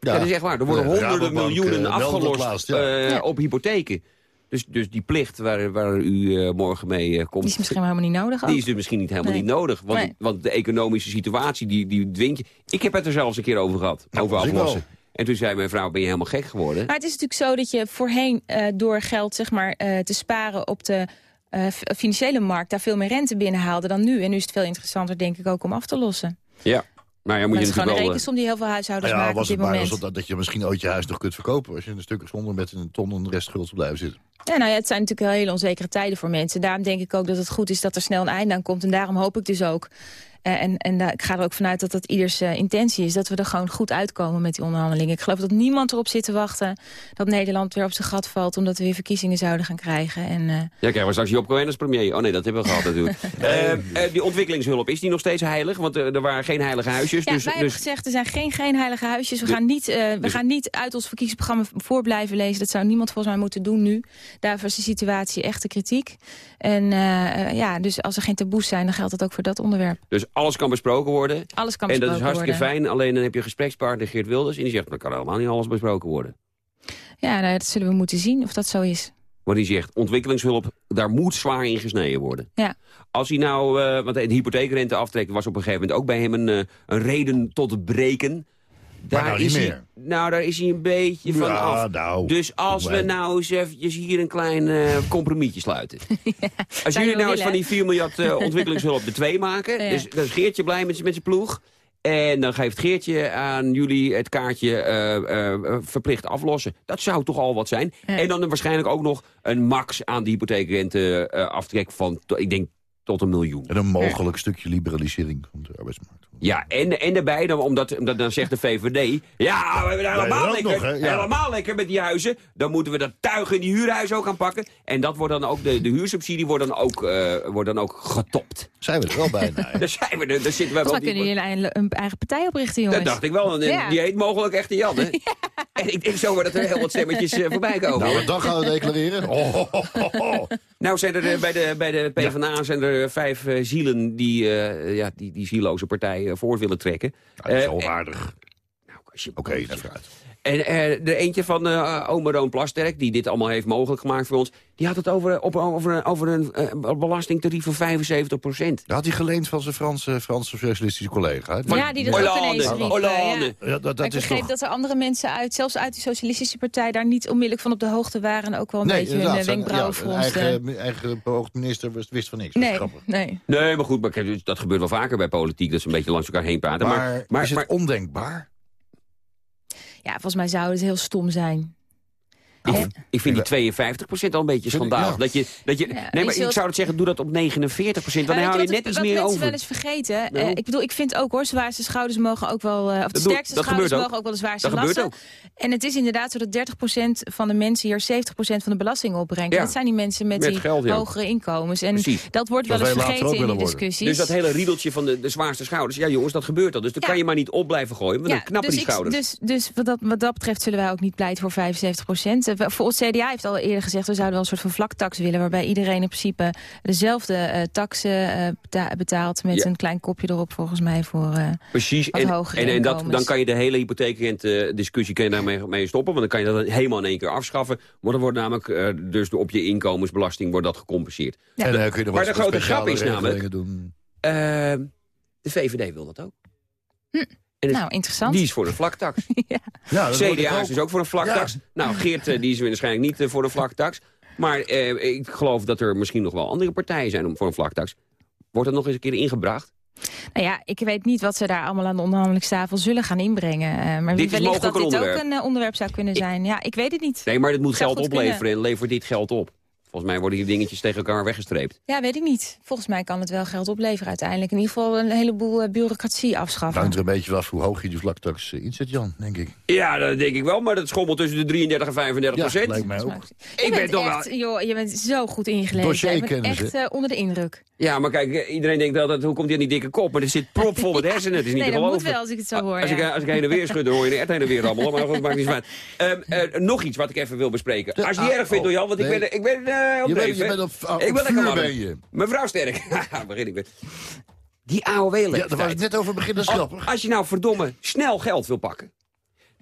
Ja, dat is echt waar. Er worden de honderden miljoenen eh, dat afgelost laatst, ja. eh, Ja. op hypotheken. Dus, dus die plicht waar, waar u eh, morgen mee eh, komt... Die is misschien helemaal niet nodig ook. die is dus misschien niet helemaal Nee. niet nodig. Want, Nee. want de economische situatie, die, die dwingt je... Ik heb het er zelfs een keer over gehad, Nou, over ik aflossen. En toen zei mijn vrouw, ben je helemaal gek geworden? Maar het is natuurlijk zo dat je voorheen eh, door geld zeg maar, eh, te sparen op de eh, financiële markt... daar veel meer rente binnenhaalde dan nu. En nu is het veel interessanter, denk ik, ook om af te lossen. Ja. Maar ja, moet Maar je het is gewoon een rekensom die heel veel huishoudens Nou ja, maken op was dit het maar moment. als dat, dat je misschien ooit je huis nog kunt verkopen... als je een stuk zonder met een ton en de rest schuld blijven zitten. Ja, nou ja, het zijn natuurlijk wel hele onzekere tijden voor mensen. Daarom denk ik ook dat het goed is dat er snel een einde aan komt. En daarom hoop ik dus ook Eh, en en daar- ik ga er ook vanuit dat dat ieders eh, intentie is... dat we er gewoon goed uitkomen met die onderhandelingen. Ik geloof dat niemand erop zit te wachten... dat Nederland weer op zijn gat valt... omdat we weer verkiezingen zouden gaan krijgen. En, eh, Ja, krijgen we straks Job Cohen als premier. Oh nee, dat hebben we gehad natuurlijk. Eh, eh, die ontwikkelingshulp, is die nog steeds heilig? Want eh, er waren geen heilige huisjes. Ja, dus, wij hebben dus gezegd, er zijn geen, geen heilige huisjes. We, Dus- gaan niet, eh, we dus- gaan niet uit ons verkiezingsprogramma voor blijven lezen. Dat zou niemand volgens mij moeten doen nu. Daarvoor is de situatie echte kritiek. En eh, eh, ja, dus als er geen taboes zijn, dan geldt dat ook voor dat onderwerp. dus alles kan besproken worden. Alles kan en dat is besproken hartstikke worden. fijn. Alleen dan heb je gesprekspartner Geert Wilders. En die zegt, dan kan helemaal niet alles besproken worden. Ja, nou, dat zullen we moeten zien of dat zo is. Maar die zegt, ontwikkelingshulp, daar moet zwaar in gesneden worden. Ja. Als hij nou, eh, want de hypotheekrente aftrek was op een gegeven moment ook bij hem een, eh, een reden tot breken. Daar nou is hij, nou, daar is hij een beetje van Ja, af. nou, dus als we nou eens eventjes hier een klein eh compromisje sluiten. Als jullie nou eens van die 4 miljard eh, ontwikkelingshulp de twee maken... Ja. Dus, dan is Geertje blij met, zijn ploeg... En dan geeft Geertje aan jullie het kaartje eh, eh, verplicht aflossen. Dat zou toch al wat zijn. Ja. En dan waarschijnlijk ook nog een max aan de hypotheekrente eh, aftrek van, ik denk, tot een miljoen. En een mogelijk stukje liberalisering van de arbeidsmarkt. Ja, en, en daarbij, dan, omdat, omdat dan zegt de VVD... Ja, we hebben het helemaal, lekker, nog, hè? Ja. helemaal lekker met die huizen. Dan moeten we dat tuig in die huurhuizen ook aanpakken. En dat wordt dan ook, de, de huursubsidie wordt dan ook, eh, wordt dan ook getopt. Zijn we er wel bijna. Daar zijn we er, daar zitten we wel mij kunnen jullie een, eigen- een eigen partij oprichten, jongens. Dat dacht ik wel. En Ja. Die heet mogelijk echt Jan, hè? En ik denk zomaar dat er heel wat stemmetjes eh, voorbij komen. nou, dan gaan we declareren. Oh, ho, ho, ho, ho. Nou zijn er eh, bij de, bij de PvdA zijn er vijf zielen die, eh, ja, die die zieloze partij eh, voor willen trekken. Ja, dat is Eh, wel eh, aardig. nou, Oké, even uit. En eh, de eentje van eh ome Roon Plasterk, die dit allemaal heeft mogelijk gemaakt voor ons... die had het over, op, over, een- over een eh, belastingtarief van 75 procent. Dat had hij geleend van zijn Franse, Franse socialistische collega. Ja, die dat ook ineens riep. Hollande. ja. Ja, dat, ik is begreep toch... dat er andere mensen uit, zelfs uit de socialistische partij... daar niet onmiddellijk van op de hoogte waren... en ook wel een beetje hun inderdaad, wenkbrauwen ja. Een eigen, eigen beoogd minister wist, wist van niks. Nee, grappig. nee. Nee, maar goed, maar dus dat gebeurt wel vaker bij politiek... dat ze een beetje langs elkaar heen praten. Maar, Maar, maar, is het maar ondenkbaar? Ja, volgens mij zou het heel stom zijn. Ik, ik vind die 52% al een beetje schandalig. ja. Dat je, dat je, Ja, nee, je maar ik zou het zeggen, doe dat op 49% dan hou je net iets meer mensen over. wel eens vergeten. Nou. eh, ik bedoel, ik vind ook hoor, zwaarste schouders mogen ook wel... eh, of de Dat sterkste dat schouders ook. mogen ook wel de zwaarste Dat gebeurt lasten. En het is inderdaad zo dat 30% van de mensen hier 70% van de belasting opbrengt. Ja. Dat zijn die mensen met, Met die geld, ja. hogere inkomens. En Precies. dat wordt wel Dat eens vergeten in die discussies. Dus dat hele riedeltje van de, de zwaarste schouders. Ja jongens, dat gebeurt al. Dus dan kan je maar niet op blijven gooien. Want dan knappen dus die schouders. dus dus wat, dat, wat dat betreft zullen wij ook niet pleiten voor 75 procent. Voor ons CDA heeft al eerder gezegd... we zouden wel een soort van vlaktax willen... waarbij iedereen in principe dezelfde eh taxen eh, beta- betaalt... met Ja. een klein kopje erop volgens mij voor... eh, Precies. wat En, hogere en, en dat, dan kan je de hele hypotheekrente discussie kan je daarmee mee stoppen. Want dan kan je dat helemaal in één keer afschaffen. Maar dan wordt namelijk eh, dus op je inkomensbelasting wordt dat gecompenseerd. Ja. En dan kun je Maar de grote grap is namelijk-. Eh, de VVD wil dat ook. En nou, interessant. die is voor een vlaktax. Ja, ik CDA is ook. dus ook voor een vlaktax. Nou, Geert eh, die is waarschijnlijk niet eh, voor een vlaktax. Maar eh, ik geloof dat er misschien nog wel andere partijen zijn om voor een vlaktax. Wordt dat nog eens een keer ingebracht? Nou ja, ik weet niet wat ze daar allemaal aan de onderhandelingstafel zullen gaan inbrengen. eh, maar Dit is wellicht dat dit ook een onderwerp zou kunnen zijn. Ja, ik weet het niet. Nee, maar het moet geld opleveren en lever dit geld op. Volgens mij worden hier dingetjes tegen elkaar weggestreept. Ja, weet ik niet. Volgens mij kan het wel geld opleveren uiteindelijk. In ieder geval een heleboel eh, bureaucratie afschaffen. hangt er een beetje af hoe hoog je die vlaktax eh, inzet, Jan, denk ik. Ja, dat denk ik wel, maar dat schommelt tussen de 33 en 35 Ja, procent. lijkt mij ook. Je Ik ben bent toch echt, joh, je bent zo goed ingelezen. Ik ben echt eh, onder de indruk. Ja, maar kijk, iedereen denkt altijd, hoe komt hij aan die dikke kop? Maar er zit propvol met hersenen, het is niet nee, te dat moet wel als ik het zo hoor. Als, ik, als ik heen en weer schud, dan hoor je echt heen en weer rammelen. Maar goed, dat maakt niet zo uit. Ehm, eh, nog iets wat ik even wil bespreken. Als je het niet ah, erg vindt, oh, Jan, want ik ben, ik ben op Je bent, je bent op, op Ik ben lekker je. Mevrouw Sterk, begin ik weer. Die Ja, AOW-leeftijd. daar was ik net over beginnen, grappig. Als je nou verdomme snel geld wil pakken...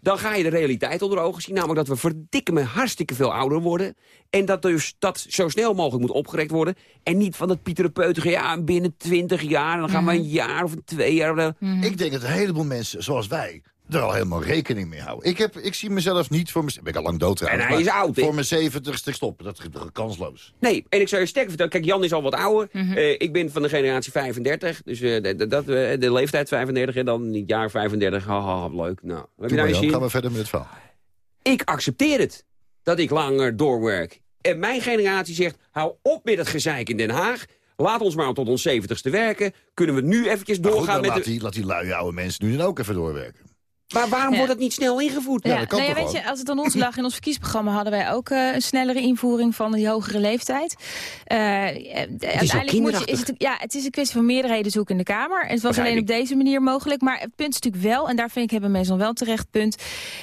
dan ga je de realiteit onder ogen zien. Namelijk dat we verdikken me hartstikke veel ouder worden. En dat dus dat zo snel mogelijk moet opgerekt worden. En niet van dat pieterpeutige, ja, binnen 20 jaar... en dan gaan we Mhm. een jaar of twee jaar... of- Ik denk dat een heleboel mensen, zoals wij, er al helemaal rekening mee houden. Ik, heb, ik zie mezelf niet voor mijn... Ben ik al lang dood trouwens, En hij is oud? Voor mijn zeventigste stoppen, dat is kansloos. Nee, en ik zou je sterker vertellen. Kijk, Jan is al wat ouder. Mhm. Eh, ik ben van de generatie 35. Dus eh, dat, eh, de leeftijd 35 en dan niet jaar 35. Haha, leuk. Nou, heb je nou Jan, gaan we verder met het verhaal. Ik accepteer het. Dat ik langer doorwerk. En mijn generatie zegt, hou op met het gezeik in Den Haag. Laat ons maar tot ons zeventigste werken. Kunnen we nu eventjes goed, doorgaan dan met laat, de... die, laat die lui oude mensen nu dan ook even doorwerken. Maar waarom Ja. wordt dat niet snel ingevoerd? Ja, dat kan nou ja, toch weet ook? je, als het aan ons lag in ons verkiesprogramma hadden wij ook eh, een snellere invoering van die hogere leeftijd. Eh, eh, uiteindelijk moet je, is het, ja, het is een kwestie van meerderheden zoeken in de Kamer. Het was Begrijp alleen op deze manier mogelijk. Maar het punt is natuurlijk wel, en daar vind ik hebben mensen nog wel terecht punt.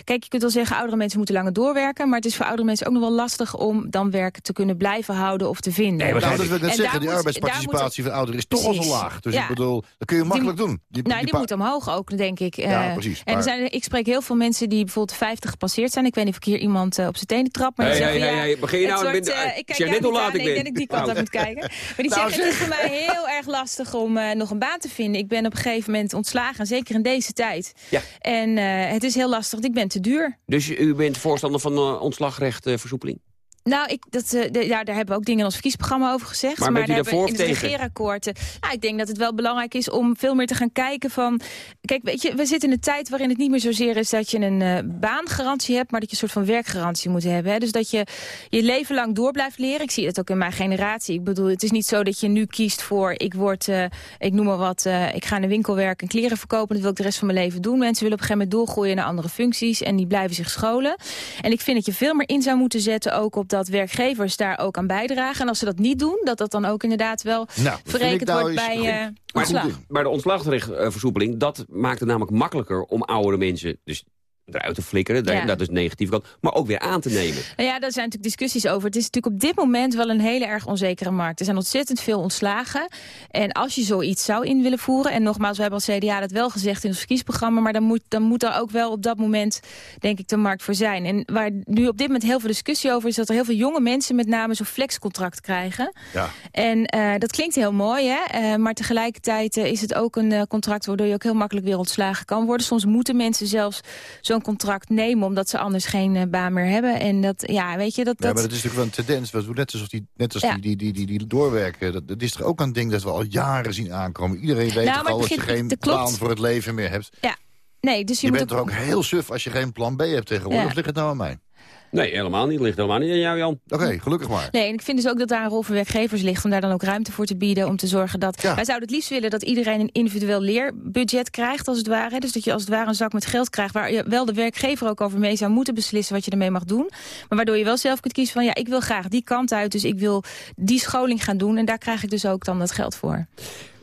Kijk, je kunt wel zeggen, oudere mensen moeten langer doorwerken. Maar het is voor oudere mensen ook nog wel lastig om dan werk te kunnen blijven houden of te vinden. Nee, Nou, begrijp dat wil ik net En zeggen, daar die moet- arbeidsparticipatie van ouderen is toch al zo laag. Dus Ja. ik bedoel, dat kun je makkelijk doen. Die, Nou, die die moet omhoog ook, denk ik. Ja, precies, En er maar- zijn, ik spreek heel veel mensen die bijvoorbeeld 50 gepasseerd zijn. Ik weet niet of ik hier iemand eh, op zijn tenen trap. Maar Hey, die hey, zeggen, hey, ja, begin je nou wordt, met- eh, ik ik kijk net hoe laat aan, ik Ik ben. denk dat ik die kant Nou. moet kijken. Maar die Nou, zeggen, het is voor mij heel erg lastig om eh, nog een baan te vinden. Ik ben op een gegeven moment ontslagen, zeker in deze tijd. Ja. En het is heel lastig, want ik ben te duur. Dus u bent voorstander van uh, ontslagrechtversoepeling? Nou, ik, dat, eh, de- ja, daar hebben we ook dingen in ons verkiesprogramma over gezegd. Maar u daar hebben we in het regeerakkoord... nou, ik denk dat het wel belangrijk is om veel meer te gaan kijken van... Kijk, weet je, we zitten in een tijd waarin het niet meer zozeer is... dat je een eh, baangarantie hebt, maar dat je een soort van werkgarantie moet hebben. Hè? Dus dat je je leven lang door blijft leren. Ik zie het ook in mijn generatie. Ik bedoel, het is niet zo dat je nu kiest voor... ik word, eh, ik noem maar wat, ik ga in een winkel werken en kleren verkopen... dat wil ik de rest van mijn leven doen. Mensen willen op een gegeven moment doorgroeien naar andere functies... en die blijven zich scholen. En ik vind dat je veel meer in zou moeten zetten... ook op dat werkgevers daar ook aan bijdragen. En als ze dat niet doen, dat dat dan ook inderdaad wel Nou, verrekend nou wordt eens bij eh Maar ontslag. Maar de ontslagrechtversoepeling, dat maakt het namelijk makkelijker om oudere mensen... dus eruit te flikkeren, Ja. dat is de negatieve kant, maar ook weer aan te nemen. Nou ja, daar zijn natuurlijk discussies over. Het is natuurlijk op dit moment wel een hele erg onzekere markt. Er zijn ontzettend veel ontslagen. En als je zoiets zou in willen voeren... en nogmaals, we hebben als CDA dat wel gezegd in ons verkiesprogramma... maar dan moet, dan moet er ook wel op dat moment, denk ik, de markt voor zijn. En waar nu op dit moment heel veel discussie over is... dat er heel veel jonge mensen met name zo'n flexcontract krijgen. Ja. En eh, dat klinkt heel mooi, hè? Eh, maar tegelijkertijd eh, is het ook een contract... waardoor je ook heel makkelijk weer ontslagen kan worden. Soms moeten mensen zelfs zo'n contract nemen... omdat ze anders geen eh, baan meer hebben. En dat, ja, weet je, dat... Ja, dat... maar dat is natuurlijk wel een tendens. We doen Net als, die, net als Ja. die, die, die, die, doorwerken. Dat, dat is toch ook een ding dat we al jaren zien aankomen. Iedereen weet Nou, al dat je geen baan voor het leven meer hebt. Ja, nee, dus je, Je, moet bent toch ook heel suf als je geen plan B hebt tegenwoordig. Ja. Of ligt het nou aan mij? Nee, helemaal niet. Ligt helemaal niet aan jou, Jan. Oké, gelukkig maar. Nee, en ik vind dus ook dat daar een rol voor werkgevers ligt... om daar dan ook ruimte voor te bieden, om te zorgen dat... Ja. Wij zouden het liefst willen dat iedereen een individueel leerbudget krijgt, als het ware. Dus dat je als het ware een zak met geld krijgt... waar je wel de werkgever ook over mee zou moeten beslissen wat je ermee mag doen. Maar waardoor je wel zelf kunt kiezen van... ja, ik wil graag die kant uit, dus ik wil die scholing gaan doen... en daar krijg ik dus ook dan dat geld voor.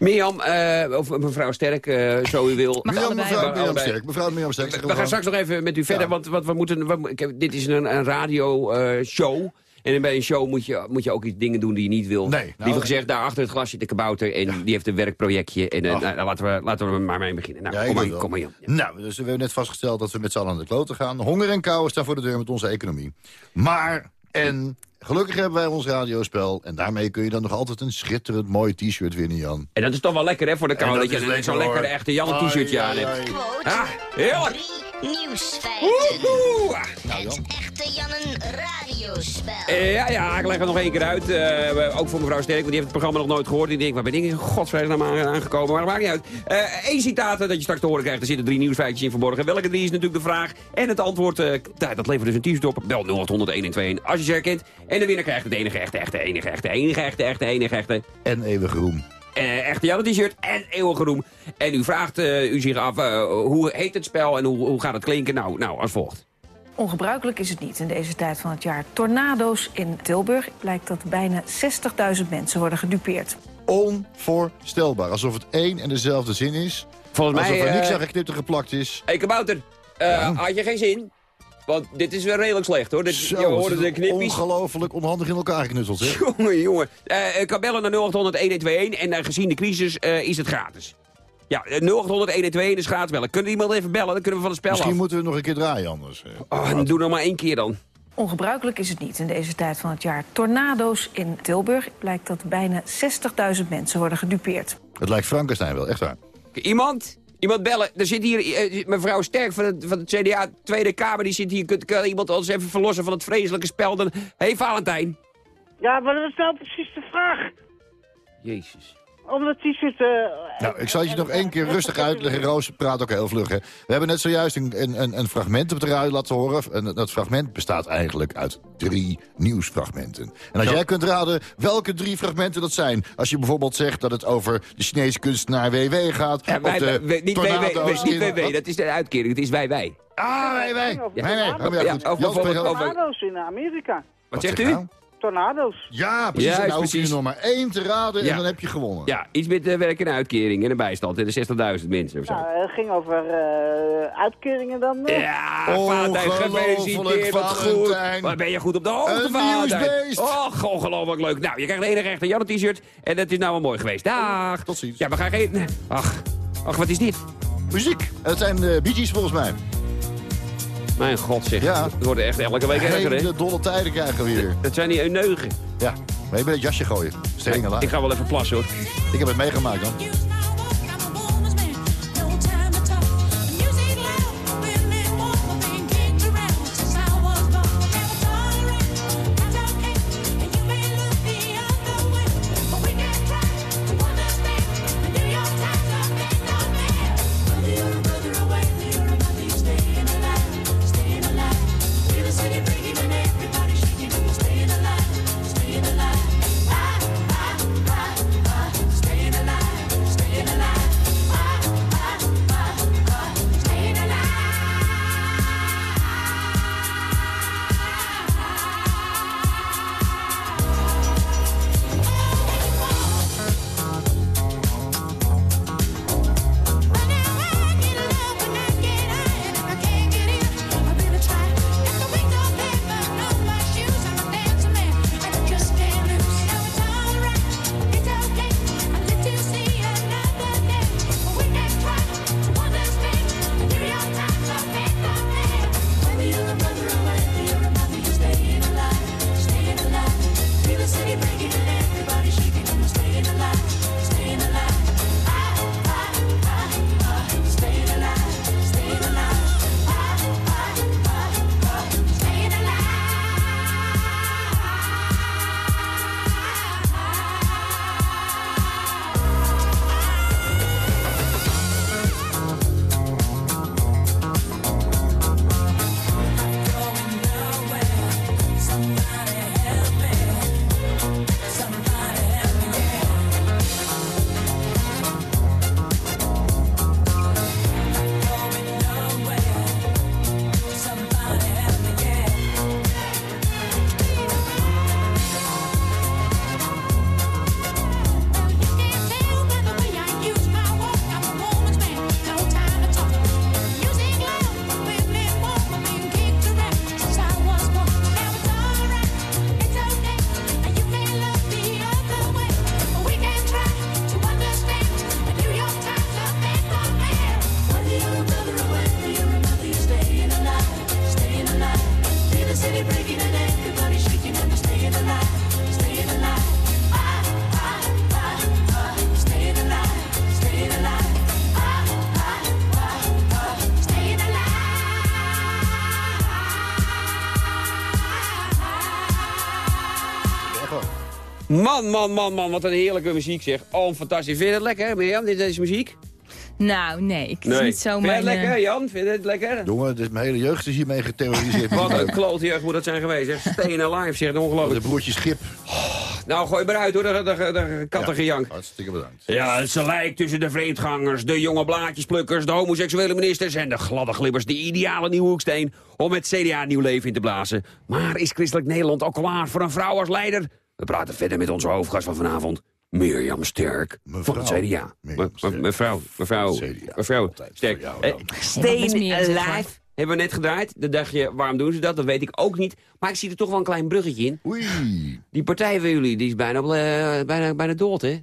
Mirjam, eh, of mevrouw Sterk, eh, zo u wil. Mag Mirjam, allebei. mevrouw Mirjam. Sterk. Mevrouw Mirjam Sterk. We gaan straks nog even met u verder, Ja. want, want we moeten, we, ik heb- dit is een, een radio-show. en bij een show moet je, moet je ook iets dingen doen die je niet wil. Nee, nou, Liever gezegd, daar achter het glas zit de kabouter en die heeft een werkprojectje. En eh, Ach. nou, laten, we, laten we maar mee beginnen. Nou, Ja, kom, maar, wel. kom maar, Jan. Ja. Nou, dus we hebben net vastgesteld dat we met z'n allen aan de kloten gaan. Honger en kou staan voor de deur met onze economie. Maar, en gelukkig hebben wij ons radiospel. En daarmee kun je dan nog altijd een schitterend mooi t-shirt winnen, Jan. En dat is toch wel lekker hè, voor de kou, dat, dat je is een- zo'n lekker, echte Jan t-shirtje aan hebt. Ah, heerlijk. Nieuwsfeiten. Woehoe. Nou, Jan. Echte Jannen radiospel. Eh, ja, ja, ik leg het nog één keer uit. Eh, ook voor mevrouw Sterk, want die heeft het programma nog nooit gehoord. Die denkt, waar ben ik in godsvredesnaam aan- aangekomen? Maar dat maakt niet uit. Eén citaat dat je straks te horen krijgt. Er zitten drie nieuwsfeitjes in verborgen. Welke drie is natuurlijk de vraag. En het antwoord, eh, nou, dat levert dus een t-shirt op. Bel 0800 1121 als je ze herkent. En de winnaar krijgt het enige echte, echte, enige echte, enige echte, echte, enige echte... En eeuwige roem. Eh, echte Janne t-shirt en eeuwige roem. En u vraagt eh, u zich af, eh, hoe heet het spel en hoe, hoe gaat het klinken? Nou, nou, als volgt. Ongebruikelijk is het niet in deze tijd van het jaar. Tornado's in Tilburg blijkt dat bijna 60.000 mensen worden gedupeerd. Onvoorstelbaar. Alsof het één en dezelfde zin is. Volgens Alsof mij... er niks aan geknipt en geplakt is. Hé, Kabouter, eh, had je geen zin? Want dit is wel redelijk slecht, hoor. Dit, je Zo, hoorde het de is knippies. ongelooflijk onhandig in elkaar geknutseld, hè? Jongen, jongen. Eh, ik kan bellen naar 0800-1121 en eh, gezien de crisis eh, is het gratis. Ja, eh, 0800-1121 is gratis bellen. Kunnen iemand even bellen? Dan kunnen we van het spel Misschien af. moeten we nog een keer draaien anders. eh. Oh, doe nog maar één keer dan. Ongebruikelijk is het niet in deze tijd van het jaar. Tornado's in Tilburg blijkt dat bijna 60.000 mensen worden gedupeerd. Het lijkt Frankenstein wel, echt waar. Iemand? Iemand bellen. Er zit hier eh, mevrouw Sterk van het, van het CDA Tweede Kamer. Die zit hier. Kunt, kan iemand ons even verlossen van het vreselijke spel? Dan... Hé, hey, Valentijn. Ja, maar wat is nou precies de vraag? Jezus. Om dat t-shirt... eh, Nou, ik zal je nog één keer rustig uitleggen. Roos praat ook heel vlug, hè. We hebben net zojuist een, een, een- een fragment op de radio laten horen. En dat fragment bestaat eigenlijk uit drie nieuwsfragmenten. En als Zo. jij kunt raden welke drie fragmenten dat zijn... als je bijvoorbeeld zegt dat het over de Chinese kunstenaar WW gaat... Ja, wij, of de wij- wij- niet WW, niet WW, dat is de uitkering. Het is wij, wij. Ah, wij, wij. over Nee, nee. tornado's. Ja, Ja, goed. over Jan spreekt bijvoorbeeld over- Tornado's in Amerika. Wat zeg zegt je u? nou? Tornado's. Ja, precies. Juist, en nou hoef je precies. er nog maar één te raden Ja. en dan heb je gewonnen. Ja, iets met uh, werk en uitkering en een bijstand. En de 60.000 mensen of zo. Nou, het ging over eh, uitkeringen dan. eh. Ja, Valentijn, gefeliciteerd. Wat goed. Wat ben je goed op de hoogte, Een Valentijn. nieuwsbeest. Och, ongelooflijk leuk. Nou, je krijgt de enige echte Jan t-shirt. En dat is nou wel mooi geweest. Dag. Tot ziens. Ja, we gaan geen... Ach, ach, wat is dit? Muziek. Dat zijn de Bee Gees volgens mij. Mijn god zeg. Ja. Het wordt echt elke week erger, hè? Hele dolle tijden krijgen we hier. Dat zijn die euneugen. Ja, maar je bent het jasje gooien. Steringen laag. Ik ga wel even plassen, hoor. Ik heb het meegemaakt dan. Man, man, man, man, wat een heerlijke muziek zeg. Oh, fantastisch. Vind je het lekker, Mirjam, dit- deze muziek? Nou, nee, ik het is niet zo Vind je het eh, lekker, Jan? Vind je het lekker? Jongen, dit, mijn hele jeugd is hiermee geterroriseerd. Wat een klote jeugd moet dat zijn geweest. Zeg. Staying alive, zeg. Ongelooflijk. De broertjes Schip. Nou, gooi maar uit hoor, de, de, de kattengejank. Hartstikke bedankt. Ja, het lijkt tussen de vreemdgangers, de jonge blaadjesplukkers, de homoseksuele ministers en de gladde glibbers, de ideale nieuwe hoeksteen om het CDA nieuw leven in te blazen. Maar is Christelijk Nederland al klaar voor een vrouw als leider? We praten verder met onze hoofdgast van vanavond, Mirjam Sterk van het CDA. Me- me- Mevrouw, mevrouw, mevrouw Sterk. Eh, Steen. Alive hebben we net gedraaid. Dan dacht je, waarom doen ze dat? Dat weet ik ook niet. Maar ik zie er toch wel een klein bruggetje in. Oei. Die partij van jullie, die is bijna, eh, bijna, bijna dood, hè?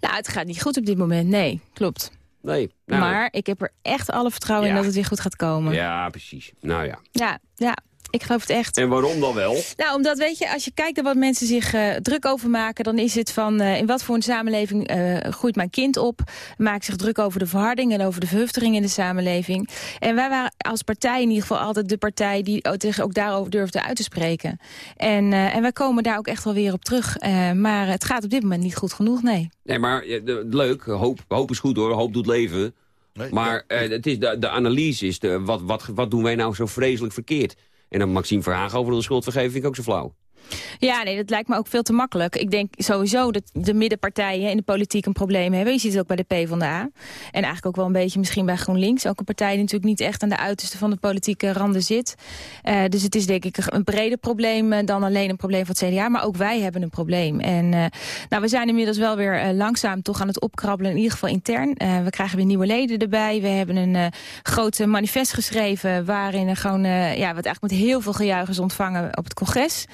Nou, het gaat niet goed op dit moment, nee, klopt. Nee. Nou, maar ik heb er echt alle vertrouwen Ja. in dat het weer goed gaat komen. Ja, precies. Nou ja. Ja, ja. Ik geloof het echt. En waarom dan wel? Nou, omdat weet je, als je kijkt naar wat mensen zich eh, druk over maken... dan is het van eh, in wat voor een samenleving eh, groeit mijn kind op... maakt zich druk over de verharding en over de verhuftering in de samenleving. En wij waren als partij in ieder geval altijd de partij... die ook, tegen, ook daarover durfde uit te spreken. En, eh, en wij komen daar ook echt wel weer op terug. Eh, maar het gaat op dit moment niet goed genoeg, nee. Nee, maar leuk. Hoop, hoop is goed hoor. Hoop doet leven. maar eh, het is de, de analyse is de, wat, wat, wat doen wij nou zo vreselijk verkeerd? En dan Maxime Verhagen over de schuld vergeven vind ik ook zo flauw. Ja, nee, dat lijkt me ook veel te makkelijk. Ik denk sowieso dat de middenpartijen in de politiek een probleem hebben. Je ziet het ook bij de PvdA. En eigenlijk ook wel een beetje misschien bij GroenLinks. Ook een partij die natuurlijk niet echt aan de uiterste van de politieke randen zit. Eh, dus het is denk ik een breder probleem eh, dan alleen een probleem van het CDA. Maar ook wij hebben een probleem. En eh, nou, we zijn inmiddels wel weer langzaam toch aan het opkrabbelen. In ieder geval intern. We krijgen weer nieuwe leden erbij. We hebben een groot eh, manifest geschreven. Waarin er gewoon, ja, wat eigenlijk met heel veel gejuich is ontvangen op het congres.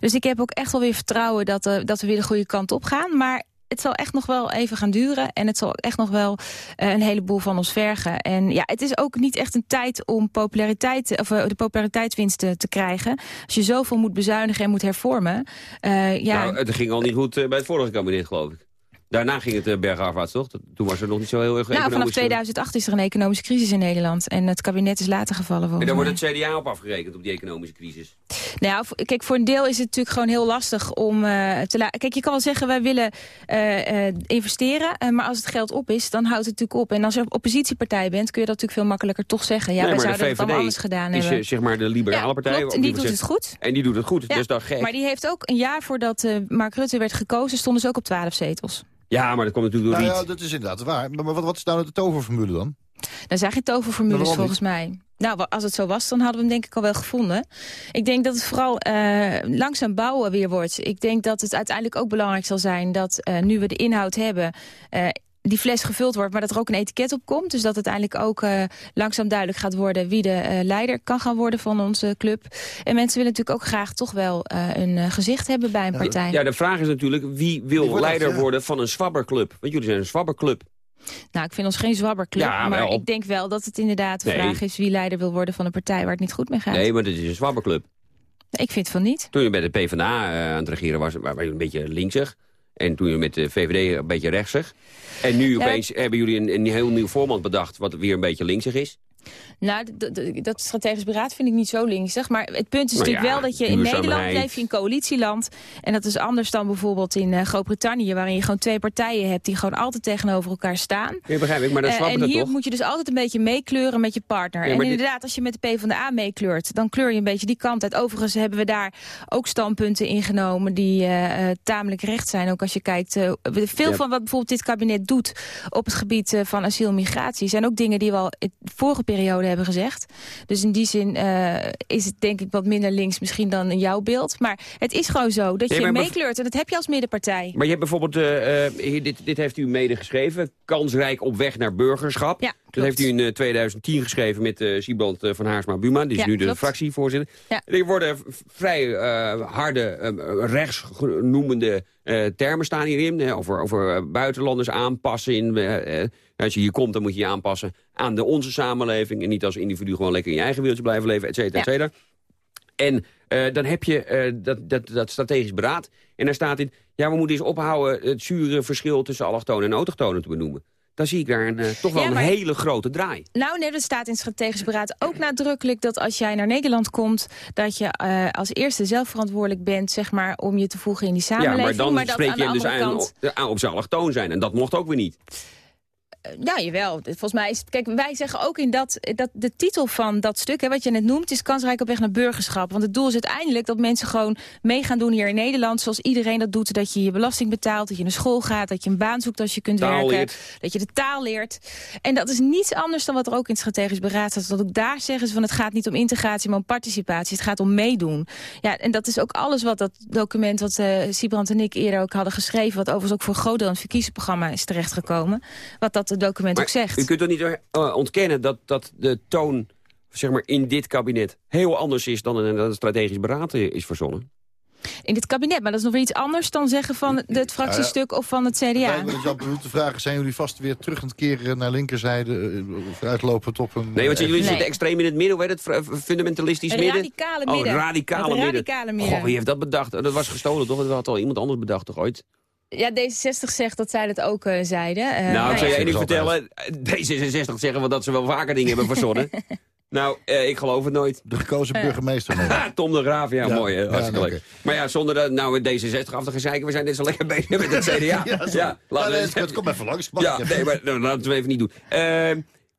Dus ik heb ook echt wel weer vertrouwen dat, eh, dat we weer de goede kant op gaan. Maar het zal echt nog wel even gaan duren. En het zal echt nog wel eh, een heleboel van ons vergen. En ja, het is ook niet echt een tijd om populariteit, of, eh, de populariteitswinst te, krijgen. Als je zoveel moet bezuinigen en moet hervormen. ja, Nou, het ging al niet goed bij het vorige kabinet, geloof ik. Daarna ging het uh, bergafwaarts, toch? Toen was er nog niet zo heel erg nou, vanaf economisch- 2008 is er een economische crisis in Nederland. En het kabinet is later gevallen En daar wordt het CDA op afgerekend, op die economische crisis. Nou, ja, kijk, voor een deel is het natuurlijk gewoon heel lastig om eh, te laten... Kijk, je kan wel zeggen, wij willen eh, eh, investeren. eh, maar als het geld op is, dan houdt het natuurlijk op. En als je oppositiepartij bent, kun je dat natuurlijk veel makkelijker toch zeggen. Ja, Nee, wij zouden de het allemaal anders gedaan is hebben. eh, zeg maar de liberale Ja, partij. klopt, en die doet het goed. En die doet het goed, Ja, dus dat gek. Maar die heeft ook een jaar voordat eh, Mark Rutte werd gekozen... stonden ze ook op 12 zetels. Ja, maar dat komt natuurlijk door Nou Riet. ja, dat is inderdaad waar. Maar, wat, wat is nou de toverformule dan? Dan zijn geen toverformules volgens mij. Nou, als het zo was, dan hadden we hem denk ik al wel gevonden. Ik denk dat het vooral eh, langzaam bouwen weer wordt. Ik denk dat het uiteindelijk ook belangrijk zal zijn... dat eh, nu we de inhoud hebben... eh, die fles gevuld wordt, maar dat er ook een etiket op komt. Dus dat uiteindelijk ook eh, langzaam duidelijk gaat worden... wie de eh, leider kan gaan worden van onze club. En mensen willen natuurlijk ook graag toch wel eh, een gezicht hebben bij een partij. Ja, de vraag is natuurlijk, wie wil Wie wordt dat, leider ja. worden van een zwabberclub? Want jullie zijn een zwabberclub. Nou, ik vind ons geen zwabberclub. Ja, maar ik denk wel dat het inderdaad de Nee. vraag is... wie leider wil worden van een partij waar het niet goed mee gaat. Nee, maar dit is een zwabberclub. Ik vind van niet. Toen je bij de PvdA aan het regeren was, waren jullie een beetje linksig. En toen je met de VVD een beetje rechtsig. En nu Ja. opeens hebben jullie een, een heel nieuw format bedacht... wat weer een beetje linksig is. Nou, dat strategisch beraad vind ik niet zo linksig. Maar het punt is Nou natuurlijk ja, wel dat je in. Nederland leef je in coalitieland. En dat is anders dan bijvoorbeeld in eh, Groot-Brittannië... waarin je gewoon twee partijen hebt die gewoon altijd tegenover elkaar staan. Ja, begrijp ik, maar dat zwabbert en het hier toch? moet je dus altijd een beetje meekleuren met je partner. Ja, en dit- inderdaad, als je met de PvdA meekleurt... dan kleur je een beetje die kant uit. Overigens hebben we daar ook standpunten ingenomen... die eh, tamelijk recht zijn. Ook als je kijkt... veel van wat bijvoorbeeld dit kabinet doet... op het gebied van asiel en migratie... zijn ook dingen die we al in de vorige periode hebben gezegd. Dus in die zin eh, is het denk ik wat minder links misschien dan in jouw beeld. Maar het is gewoon zo dat Nee, je meekleurt. En dat heb je als middenpartij. Maar je hebt bijvoorbeeld, eh, eh, dit, dit heeft u medegeschreven, kansrijk op weg naar burgerschap. Ja, dat heeft u in eh, 2010 geschreven met eh Siebrand van Haarsma-Buma. Die is Ja, nu de klopt. fractievoorzitter. Ja. Er worden vrij harde, rechts genoemende termen staan hierin. over over buitenlanders aanpassen. In, als je hier komt, dan moet je je aanpassen aan de onze samenleving. En niet als individu gewoon lekker in je eigen wieltje blijven leven, et cetera, et Ja. cetera. En eh, dan heb je eh, dat, dat, dat strategisch beraad. En daar staat in, ja, we moeten eens ophouden het zure verschil tussen allochtonen en autochtonen te benoemen. Dan zie ik daar een, eh, toch wel Ja, een hele grote draai. Nou, nee, er staat in het strategisch beraad ook nadrukkelijk dat als jij naar Nederland komt, dat je als eerste zelf verantwoordelijk bent, zeg maar, om je te voegen in die Ja, samenleving. maar dan spreek je hem dus aan, kant. aan op zijn allochtoon zijn. En dat mocht ook weer niet. Nou, jawel. Volgens mij is Kijk, wij zeggen ook in dat, dat de titel van dat stuk, hè, wat je net noemt, is kansrijk op weg naar burgerschap. Want het doel is uiteindelijk dat mensen gewoon mee gaan doen hier in Nederland, zoals iedereen dat doet. Dat je je belasting betaalt, dat je naar school gaat, dat je een baan zoekt als je kunt Taal werken. leert. Dat je de taal leert. En dat is niets anders dan wat er ook in het strategisch beraad staat. Dat ook daar zeggen ze van het gaat niet om integratie, maar om participatie. Het gaat om meedoen. Ja, en dat is ook alles wat dat document wat eh Siebrand en ik eerder ook hadden geschreven, wat overigens ook voor een groot deel in het verkiezingsprogramma is terechtgekomen. Wat dat document ook zegt. U kunt toch niet eh, ontkennen dat, dat de toon zeg maar, in dit kabinet heel anders is dan een, strategisch beraad is verzonnen? In dit kabinet, maar dat is nog weer iets anders dan zeggen van het- fractiestuk of van het CDA. Ik jou te vragen, zijn jullie vast weer terug aan het keren naar linkerzijde, eh, vooruitlopend op een... Nee, want jullie eh, zitten extreem in het midden, hoe heet het? Fundamentalistisch midden? Radicale midden. Oh, radicale midden. radicale midden. Goh, wie heeft dat bedacht? Oh, Dat was gestolen, toch? Dat had al iemand anders bedacht, toch ooit? Ja, D66 zegt dat zij dat ook eh, zeiden. Eh, nou, ik zal je één ding vertellen. D66 zeggen wel dat ze wel vaker dingen hebben verzonnen. nou, eh, ik geloof het nooit. De gekozen burgemeester. Tom de Graaf, ja, Ja, mooi. Hè? ja, Hartstikke leuk. Maar ja, zonder dat nou D66 af te gaan zeiken, we zijn net zo lekker bezig met het CDA. Ja, laten we het komt even langs. Ja, nee, maar nou, laten we even niet doen. Eh,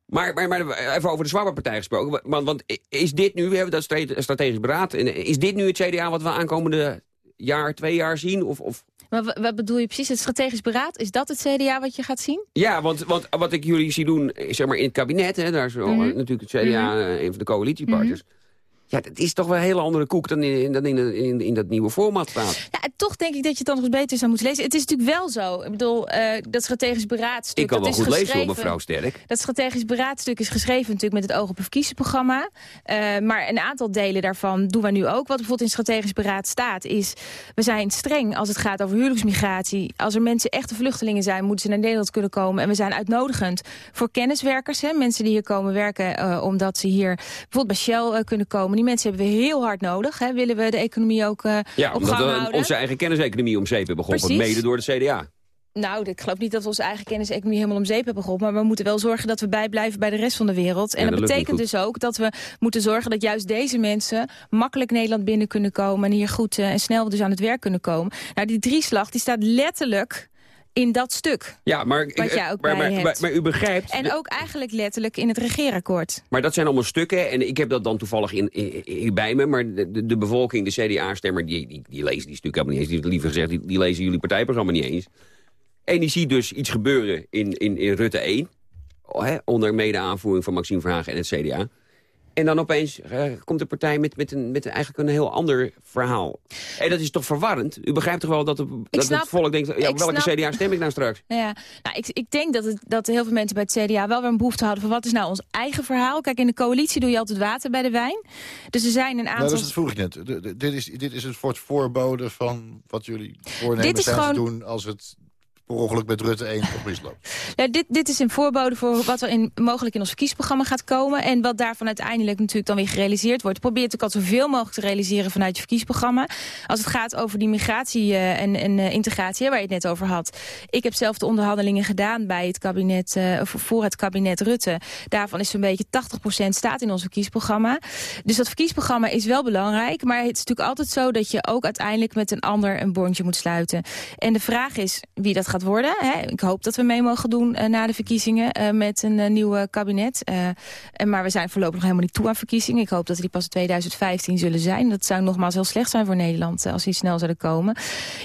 maar, maar, maar even over de Zwabberpartij gesproken. Want, want is dit nu, we hebben dat strate- strategisch beraad... is dit nu het CDA wat we aankomende jaar, twee jaar zien? Of, of Maar wa- wat bedoel je precies? Het strategisch beraad, is dat het CDA wat je gaat zien? Ja, want, want wat ik jullie zie doen, eh, zeg maar in het kabinet, hè, daar is Mhm. natuurlijk het CDA eh, een van de coalitiepartners. Ja, dat is toch wel een hele andere koek dan in, dan in, in, in dat nieuwe format staat. Ja, en toch denk ik dat je het dan nog eens beter zou moeten lezen. Het is natuurlijk wel zo. Ik bedoel, eh, dat strategisch beraadstuk... Ik kan dat wel is goed lezen hoor, mevrouw Sterk. Dat strategisch beraadstuk is geschreven natuurlijk met het oog op een verkiezingsprogramma. Eh, maar een aantal delen daarvan doen we nu ook. Wat bijvoorbeeld in strategisch beraad staat is... we zijn streng als het gaat over huwelijksmigratie. Als er mensen echte vluchtelingen zijn, moeten ze naar Nederland kunnen komen. En we zijn uitnodigend voor kenniswerkers. Hè, mensen die hier komen werken eh, omdat ze hier bijvoorbeeld bij Shell kunnen komen. Die mensen hebben we heel hard nodig. Hè. Willen we de economie ook eh, Ja, op omdat gang we houden. onze eigen kenniseconomie om zeep hebben geholpen, mede door de CDA. Nou, ik geloof niet dat we onze eigen kenniseconomie helemaal om zeep hebben geholpen. Maar we moeten wel zorgen dat we bijblijven bij de rest van de wereld. En Ja, dat, betekent dus ook dat we moeten zorgen dat juist deze mensen makkelijk Nederland binnen kunnen komen. En hier goed eh, en snel dus aan het werk kunnen komen. Nou, die drieslag die staat letterlijk in dat stuk. Ja, maar, Wat jij ook maar, bij maar, maar, maar u begrijpt... En ook eigenlijk letterlijk in het regeerakkoord. Maar dat zijn allemaal stukken en ik heb dat dan toevallig in, in- in- bij me. Maar de, de, de bevolking, de CDA-stemmer, die, die, die lezen die stukken helemaal niet eens. Die, liever gezegd, die, die lezen jullie partijprogramma niet eens. En die ziet dus iets gebeuren in, in, in Rutte 1. oh, Hè, onder mede-aanvoering van Maxime Verhagen en het CDA. En dan opeens eh, komt de partij met, met, een, met eigenlijk een heel ander verhaal. En dat is toch verwarrend? U begrijpt toch wel dat, de, dat snap- het volk denkt... Ja, welke snap- CDA stem ik nou straks? Ja, nou, ik, ik denk dat, het, dat heel veel mensen bij het CDA wel weer een behoefte hadden... van wat is nou ons eigen verhaal? Kijk, in de coalitie doe je altijd water bij de wijn. Dus er zijn een aantal... Nou, dus dat vroeg ik net. De- de- dit, is, dit is een soort voorbode van wat jullie voornemen Dit is zijn te doen... als het ongeluk met Rutte 1 op misloopt. Ja, dit, dit is een voorbode voor wat er in, mogelijk in ons verkiesprogramma gaat komen. En wat daarvan uiteindelijk natuurlijk dan weer gerealiseerd wordt. Probeer het ook al zoveel mogelijk te realiseren vanuit je verkiesprogramma. Als het gaat over die migratie eh, en, en eh, integratie, waar je het net over had. Ik heb zelf de onderhandelingen gedaan bij het kabinet, eh, voor het kabinet Rutte. Daarvan is zo'n beetje 80% staat in ons verkiesprogramma. Dus dat verkiesprogramma is wel belangrijk. Maar het is natuurlijk altijd zo dat je ook uiteindelijk met een ander een bondje moet sluiten. En de vraag is wie dat gaat worden. Hè. Ik hoop dat we mee mogen doen eh, na de verkiezingen eh, met een eh, nieuw kabinet. En maar we zijn voorlopig nog helemaal niet toe aan verkiezingen. Ik hoop dat die pas in 2015 zullen zijn. Dat zou nogmaals heel slecht zijn voor Nederland als die snel zouden komen.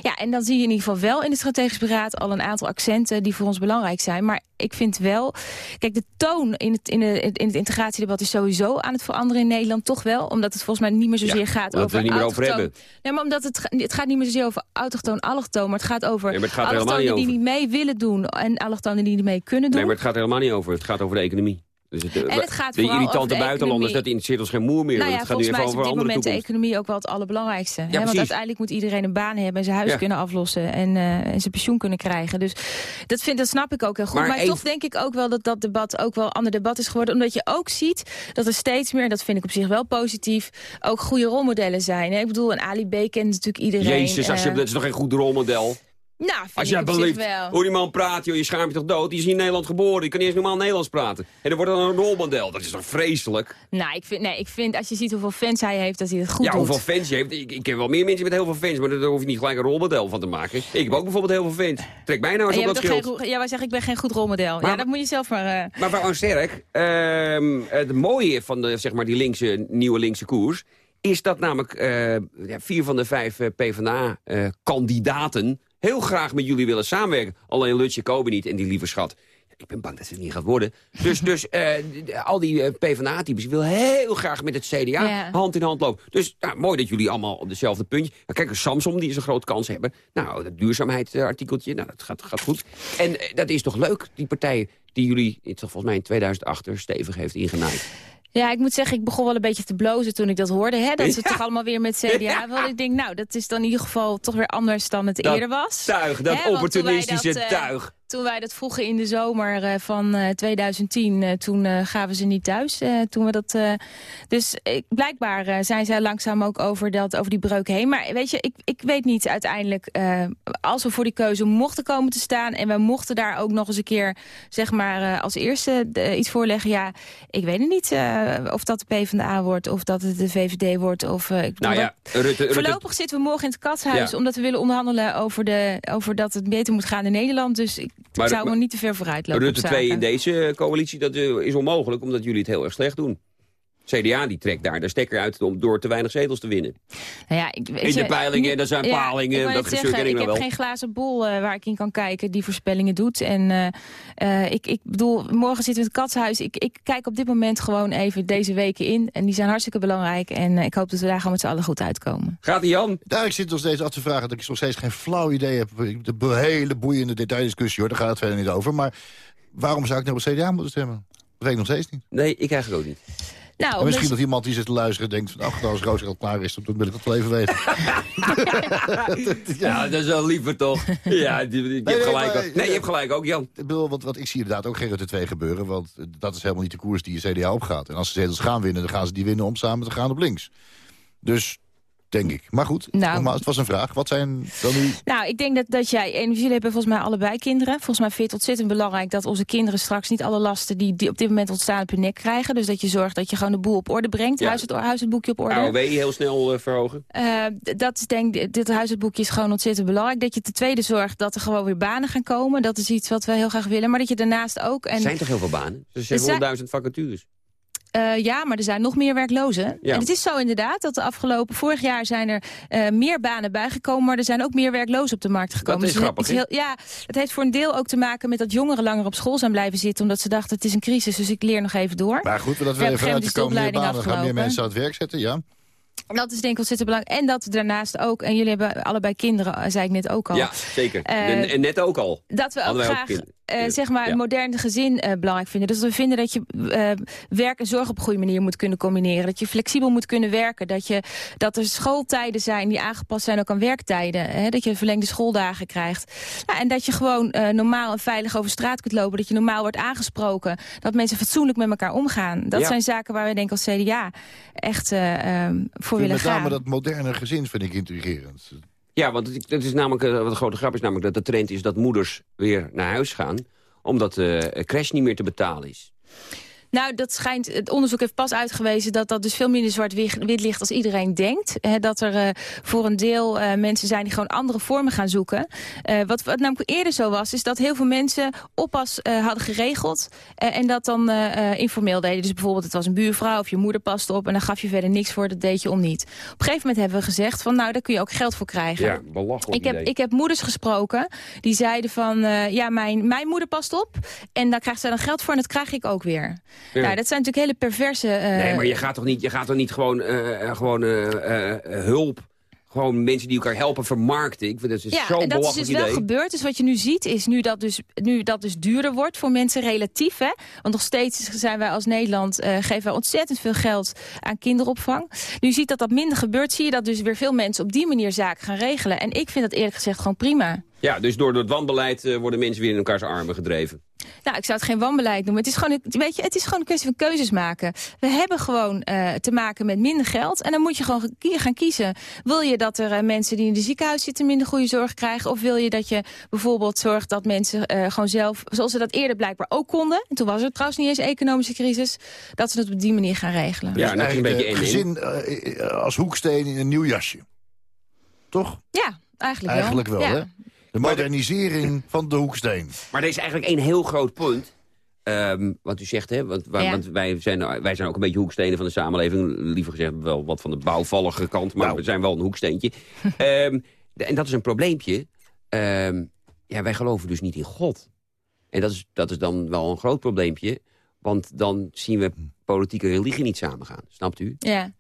Ja, en dan zie je in ieder geval wel in het strategisch beraad al een aantal accenten die voor ons belangrijk zijn. Maar ik vind wel, kijk, de toon in het, in, de, in het integratiedebat is sowieso aan het veranderen in Nederland toch wel. Omdat het volgens mij niet meer zozeer Ja, gaat we over het er niet meer over hebben. Nee, maar omdat het, het gaat niet meer zozeer over autochtoon, allochtoon, maar het gaat over Nee, maar het gaat helemaal allochtonen niet die niet mee willen doen en allochtonen die niet mee kunnen doen. Nee, maar het gaat er helemaal niet over. Het gaat over de economie. Dus het, En het gaat de irritante over de buitenlanders, dat interesseert ons geen moer meer. Nou ja, het gaat nu volgens even mij is op over dit moment de economie ook wel het allerbelangrijkste. hè? Want uiteindelijk moet iedereen een baan hebben en zijn huis Ja. kunnen aflossen en, eh, en zijn pensioen kunnen krijgen. Dus dat, vind, dat snap ik ook heel goed. Maar Maar, even- toch denk ik ook wel dat dat debat ook wel een ander debat is geworden. Omdat je ook ziet dat er steeds meer, en dat vind ik op zich wel positief, ook goede rolmodellen zijn. Hè? Ik bedoel, een Ali B kent natuurlijk iedereen. Jezus, als je, eh, dat is toch geen goed rolmodel? Nou, vind Als ik jij belieft, wel. hoe die man praat, joh, je schaamt je toch dood? Die is in Nederland geboren, die kan niet eens normaal Nederlands praten. En dan wordt dan een rolmodel, dat is toch vreselijk? Nou, ik vind, nee, ik vind als je ziet hoeveel fans hij heeft, dat hij het goed ja, doet. hoeveel fans je heeft. Ik, ik ken wel meer mensen met heel veel fans, maar daar hoef je niet gelijk een rolmodel van te maken. Ik heb ook bijvoorbeeld heel veel fans. Trek mij nou eens En op dat schild. geen, ja, wij zeggen ik ben geen goed rolmodel. Maar- ja, dat moet je zelf maar... eh, Maar mevrouw Sterk, ehm het mooie van de, zeg maar, die linkse, nieuwe linkse koers... is dat namelijk eh, ja, vier van de vijf eh, PvdA-kandidaten... heel graag met jullie willen samenwerken. Alleen Lutje Kobe niet en die lieve schat. Ik ben bang dat het niet gaat worden. Dus, dus eh, al die eh, PvdA-types willen heel graag met het CDA hand in hand lopen. Dus ja, mooi dat jullie allemaal op dezelfde puntje... Nou, kijk, Samsung die is een grote kans hebben. Nou, dat duurzaamheidsartikeltje, nou, dat gaat, gaat goed. En eh, dat is toch leuk, die partij die jullie... toch volgens mij in 2008 er stevig heeft ingenaaid. Ja, ik moet zeggen, ik begon wel een beetje te blozen toen ik dat hoorde. Hè? Dat ze Ja. toch allemaal weer met CDA wilden. Ik denk, nou, dat is dan in ieder geval toch weer anders dan het Dat eerder was. tuig, dat Hè, opportunistische dat, eh, tuig. Toen wij dat vroegen in de zomer eh, van eh, 2010, eh, toen eh, gaven ze niet thuis. toen we dat, dus blijkbaar zijn zij langzaam ook over, dat, over die breuk heen. Maar weet je, ik, ik weet niet uiteindelijk, als we voor die keuze mochten komen te staan... en we mochten daar ook nog eens een keer, zeg maar, als eerste iets voorleggen... ja, ik weet het niet of dat de PvdA wordt of dat het de VVD wordt. Of, ik bedoel, Nou ja, Rutte, Rutte, Voorlopig zitten we morgen in het katshuis... Ja. omdat we willen onderhandelen over, de, over dat het beter moet gaan in Nederland. Dus ik, Maar- ik zou maar- niet te ver vooruit lopen Rutte op 2 in deze coalitie, dat eh, is onmogelijk omdat jullie het heel erg slecht doen. CDA die trekt daar de stekker uit om door te weinig zetels te winnen. Nou ja, ik, weet In de je, peilingen, dat zijn ja, palingen, ik dat gezeur ken ik ik heb wel. geen glazen bol eh, waar ik in kan kijken die voorspellingen doet. En eh, eh, ik, ik bedoel, morgen zitten we in het katshuis. Ik, ik kijk op dit moment gewoon even deze weken in. En die zijn hartstikke belangrijk. En eh, ik hoop dat we daar gewoon met z'n allen goed uitkomen. Gaat die Jan? Daar ik zit nog steeds af te vragen dat ik nog steeds geen flauw idee heb. De hele boeiende detaildiscussie hoor, daar gaat het verder niet over. Maar waarom zou ik nou op CDA moeten stemmen? Dat weet ik nog steeds niet. Nee, ik eigenlijk ook niet. Nou, misschien dat iemand die zit te luisteren denkt van... ach, nou, als Roos al klaar is, dan wil ik dat wel even weten. Ja, dat is wel liever toch? Ja, die, die- je Nee, hebt nee, gelijk maar- ook. Nee, je hebt gelijk ook, Jan. Ik bedoel, want, want ik zie inderdaad ook geen Rutte 2 gebeuren. Want dat is helemaal niet de koers die je CDA opgaat. En als ze zetels gaan winnen, dan gaan ze die winnen om samen te gaan op links. Dus, denk ik. Maar goed, Nou. nogmaals, het was een vraag. Wat zijn dan nu... Nou, ik denk dat, dat jij, en jullie hebben volgens mij allebei kinderen. Volgens mij vind je het ontzettend belangrijk dat onze kinderen straks niet alle lasten die, die op dit moment ontstaan op hun nek krijgen. Dus dat je zorgt dat je gewoon de boel op orde brengt. Ja. Huis, het, huis het boekje op orde. AOW heel snel eh, verhogen. Eh, dat is denk ik, dit huishoudboekje is gewoon ontzettend belangrijk. Dat je ten tweede zorgt dat er gewoon weer banen gaan komen. Dat is iets wat we heel graag willen. Maar dat je daarnaast ook... Er En, zijn toch heel veel banen? Er Er zijn zijn- 100.000 vacatures. Eh, ja, maar er zijn nog meer werklozen. Ja. En het is zo inderdaad dat de afgelopen... Vorig jaar zijn er eh, meer banen bijgekomen... maar er zijn ook meer werklozen op de markt gekomen. Dat is Dus het grappig, heel, Ja, het heeft voor een deel ook te maken met dat jongeren langer op school zijn blijven zitten... omdat ze dachten het is een crisis, dus ik leer nog even door. Maar goed, dat We vanuit geen de komende banen gaan meer mensen aan het werk zetten, ja. Dat is denk ik ontzettend belangrijk. En dat we daarnaast ook, en jullie hebben allebei kinderen, zei ik net ook al... Ja, zeker. Eh, en, en net ook al. Dat we ook ook eh, zeg maar Ja. het moderne gezin eh, belangrijk vinden. Dus we vinden dat je eh, werk en zorg op een goede manier moet kunnen combineren. Dat je flexibel moet kunnen werken. Dat, je, dat er schooltijden zijn die aangepast zijn ook aan werktijden. Hè? Dat je verlengde schooldagen krijgt. Nou, en dat je gewoon normaal en veilig over straat kunt lopen. Dat je normaal wordt aangesproken. Dat mensen fatsoenlijk met elkaar omgaan. Dat Ja. zijn zaken waar we denk ik als CDA echt eh, eh, voor willen Met name gaan. dat moderne gezin vind ik intrigerend. Ja, want het, is namelijk, eh, wat de grote grap is namelijk dat de trend is dat moeders weer naar huis gaan. Omdat de crash niet meer te betalen is. Nou, dat schijnt, het onderzoek heeft pas uitgewezen dat dat dus veel minder zwart-wit ligt als iedereen denkt. Dat er eh, voor een deel eh, mensen zijn die gewoon andere vormen gaan zoeken. Eh, wat, wat namelijk eerder zo was, is dat heel veel mensen oppas hadden geregeld. en dat dan informeel deden. Dus bijvoorbeeld het was een buurvrouw of je moeder paste op. En dan gaf je verder niks voor, dat deed je om niet. Op een gegeven moment hebben we gezegd van nou, daar kun je ook geld voor krijgen. Ja, belachelijk Ik heb, idee. ik heb moeders gesproken die zeiden van... ja, mijn, mijn moeder past op en daar krijgt zij dan geld voor... en dat krijg ik ook weer. Ja. Nou, dat zijn natuurlijk hele perverse... eh, Nee, maar je gaat toch niet, je gaat toch niet gewoon, eh, eh, gewoon hulp... Gewoon mensen die elkaar helpen vermarkten. Ik vind dat is ja, en dat is dus wel gebeurd. Dus wat je nu ziet, is nu dat dus, nu dat dus duurder wordt voor mensen relatief. Hè? Want nog steeds zijn wij als Nederland, geven wij ontzettend veel geld aan kinderopvang. Nu je ziet dat dat minder gebeurt, zie je dat dus weer veel mensen op die manier zaken gaan regelen. En ik vind dat eerlijk gezegd gewoon prima. Ja, dus door het wanbeleid worden mensen weer in elkaars armen gedreven. Nou, ik zou het geen wanbeleid noemen. Het is gewoon, een- weet je, het is gewoon een kwestie van keuzes maken. We hebben gewoon eh, te maken met minder geld. En dan moet je gewoon gaan kiezen. Wil je dat er eh, mensen die in de ziekenhuis zitten minder goede zorg krijgen? Of wil je dat je bijvoorbeeld zorgt dat mensen eh, gewoon zelf... zoals ze dat eerder blijkbaar ook konden. En toen was er trouwens niet eens economische crisis. Dat ze het op die manier gaan regelen. Ja, is een beetje één gezin als hoeksteen in een nieuw jasje. Toch? Ja, eigenlijk wel. Eigenlijk wel, Ja. hè? De modernisering van de hoeksteen. Maar er is eigenlijk één heel groot punt. Ehm, wat u zegt, hè? Want, Ja. want wij, zijn, wij zijn ook een beetje hoekstenen van de samenleving. Liever gezegd wel wat van de bouwvallige kant, maar Nou. we zijn wel een hoeksteentje. Ehm, de- en dat is een probleempje. Ehm, ja, wij geloven dus niet in God. En dat is, dat is dan wel een groot probleempje. Want dan zien we politieke religie niet samengaan. Snapt u? Ja.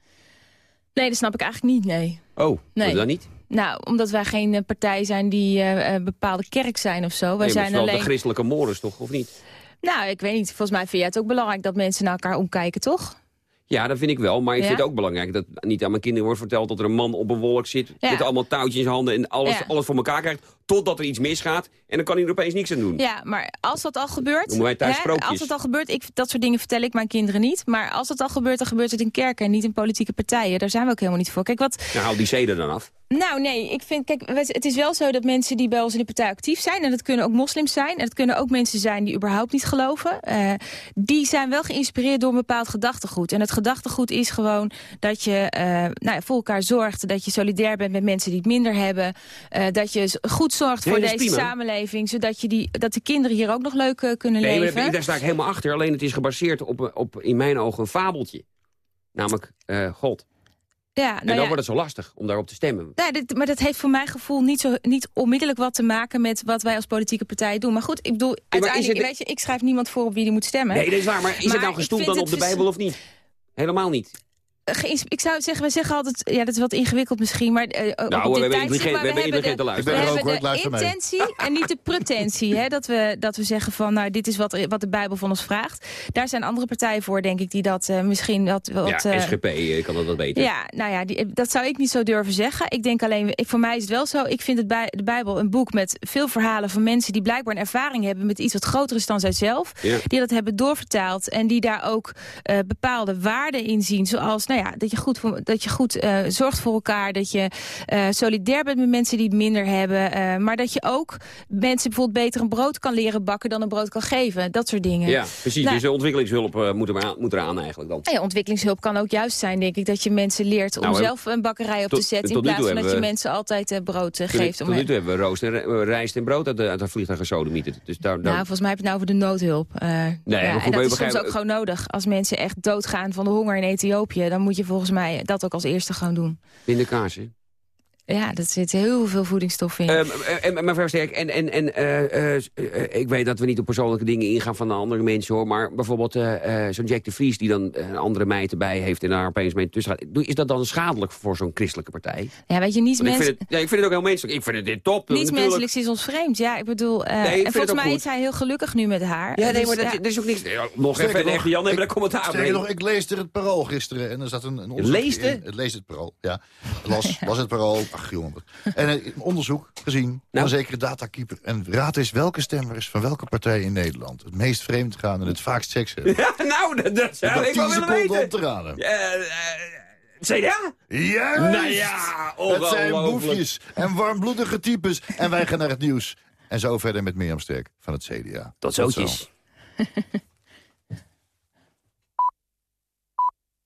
Nee, dat snap ik eigenlijk niet, nee. Oh, Nee. dat dan niet? Nou, omdat wij geen eh, partij zijn die een bepaalde kerk zijn of zo. Wij Nee, zijn alleen... de christelijke mores, toch? Of niet? Nou, ik weet niet. Volgens mij vind jij het ook belangrijk dat mensen naar elkaar omkijken, toch? Ja, dat vind ik wel. Maar ik Ja? vind het ook belangrijk dat niet aan mijn kinderen wordt verteld... dat er een man op een wolk zit Ja. met allemaal touwtjes in zijn handen... en alles, Ja. alles voor elkaar krijgt, totdat er iets misgaat. En dan kan hij er opeens niks aan doen. Ja, maar als dat al gebeurt... Noemen wij thuis hè, sprookjes. als het al gebeurt, ik, dat soort dingen vertel ik mijn kinderen niet. Maar als het al gebeurt, dan gebeurt het in kerken en niet in politieke partijen. Daar zijn we ook helemaal niet voor. Kijk, wat, Nou, haal die zeden dan af. Nou, nee, ik vind, kijk, het is wel zo dat mensen die bij ons in de partij actief zijn, en dat kunnen ook moslims zijn, en dat kunnen ook mensen zijn die überhaupt niet geloven, eh, die zijn wel geïnspireerd door een bepaald gedachtegoed. En het gedachtegoed is gewoon dat je eh, nou ja, voor elkaar zorgt, dat je solidair bent met mensen die het minder hebben, eh, dat je goed zorgt Nee, voor deze samenleving, zodat je die, dat de kinderen hier ook nog leuk eh, kunnen Nee, leven. maar daar sta ik helemaal achter. Alleen het is gebaseerd op, op in mijn ogen, een fabeltje. Namelijk eh, God. ja, en nou dan ja, wordt het zo lastig om daarop te stemmen. Ja, dit, maar dat heeft voor mijn gevoel niet, zo, niet onmiddellijk wat te maken met wat wij als politieke partij doen. Maar goed, ik bedoel, uiteindelijk, het- weet je, ik schrijf niemand voor op wie die moet stemmen. Nee, dat is waar. Maar is het nou gestoeld dan op de Bijbel of niet? Helemaal niet. Ik zou zeggen, wij zeggen altijd, ja, dat is wat ingewikkeld misschien, maar eh, ook Nou, op we dit hebben tijdstip, intelligent- maar we hebben de, we ook, de mee. intentie en niet de pretentie, hè, dat, we, dat we zeggen van, nou, dit is wat, wat de Bijbel van ons vraagt. Daar zijn andere partijen voor, denk ik, die dat eh, misschien wat... wat ja, eh, SGP kan dat wat beter. Ja, nou ja, die, dat zou ik niet zo durven zeggen. Ik denk alleen, ik, voor mij is het wel zo. Ik vind het bij, de Bijbel een boek met veel verhalen van mensen... die blijkbaar een ervaring hebben met iets wat groter is dan zijzelf. Ja. Die dat hebben doorvertaald en die daar ook eh, bepaalde waarden in zien. Zoals nou ja, dat je goed, voor, dat je goed eh, zorgt voor elkaar. Dat je eh, solidair bent met mensen die het minder hebben. eh, maar dat je ook mensen bijvoorbeeld beter een brood kan leren bakken... dan een brood kan geven. Dat soort dingen. Ja, precies. Nou, dus ontwikkelingshulp moet, er aan, moet eraan eigenlijk dan. nou ja, ontwikkelingshulp kan ook juist zijn, denk ik. Dat je mensen leert om Nou, zelf een bakkerij op tot- te zetten... in plaats van dat je mensen altijd brood Tot geeft. Om nu toe hebben we roost en, ri- rijst en brood uit, de, uit het vliegtuig gesodemieterd. Dus daar, daar, Nou, volgens mij heb je het nou over de noodhulp. Ja, maar goed, en dat is soms ook gewoon nodig. Als mensen echt doodgaan van de honger in Ethiopië... dan moet je volgens mij dat ook als eerste gewoon doen. pindakaas, hè? Ja, dat zit heel veel voedingsstof in. Ehm, en, en, mevrouw Sterk, en, en, en eh, eh, eh, ik weet dat we niet op persoonlijke dingen ingaan van de andere mensen, hoor. Maar bijvoorbeeld eh, eh, zo'n Jack de Vries die dan een andere meid erbij heeft en daar opeens mee tussen gaat. Is dat dan schadelijk voor zo'n christelijke partij? ja, weet je, niets, Want ik, mens, vind het, ja, ik vind het ook heel menselijk. Ik vind het dit top. niets natuurlijk. menselijks is ons vreemd. Ja, ik bedoel... eh, Nee, ik en het volgens mij goed. is hij heel gelukkig nu met haar. Ja, nee, Dus, maar dat, ja. er is ook niks... Ja, nog Sterker even een nog, echte Jan hebben ik- daar commentaar mee. nog, ik leesde het parool gisteren en er zat een, een onderzoek leesde? in. Het leest het parool, ja. Las, las het parool, ach jongen. En eh, een onderzoek gezien van Nou? een zekere datakeeper. En raad eens welke stemmers van welke partij in Nederland... het meest vreemd gaan en het vaakst seks hebben. Ja, nou, dat, dat zou ik wel 10 willen seconden om weten. te raden. Eh, eh, CDA? Juist! Nou ja, Het zijn boefjes en warmbloedige types. En wij gaan naar het nieuws. En zo verder met Mirjam Sterk van het CDA. Tot zootjes. zo.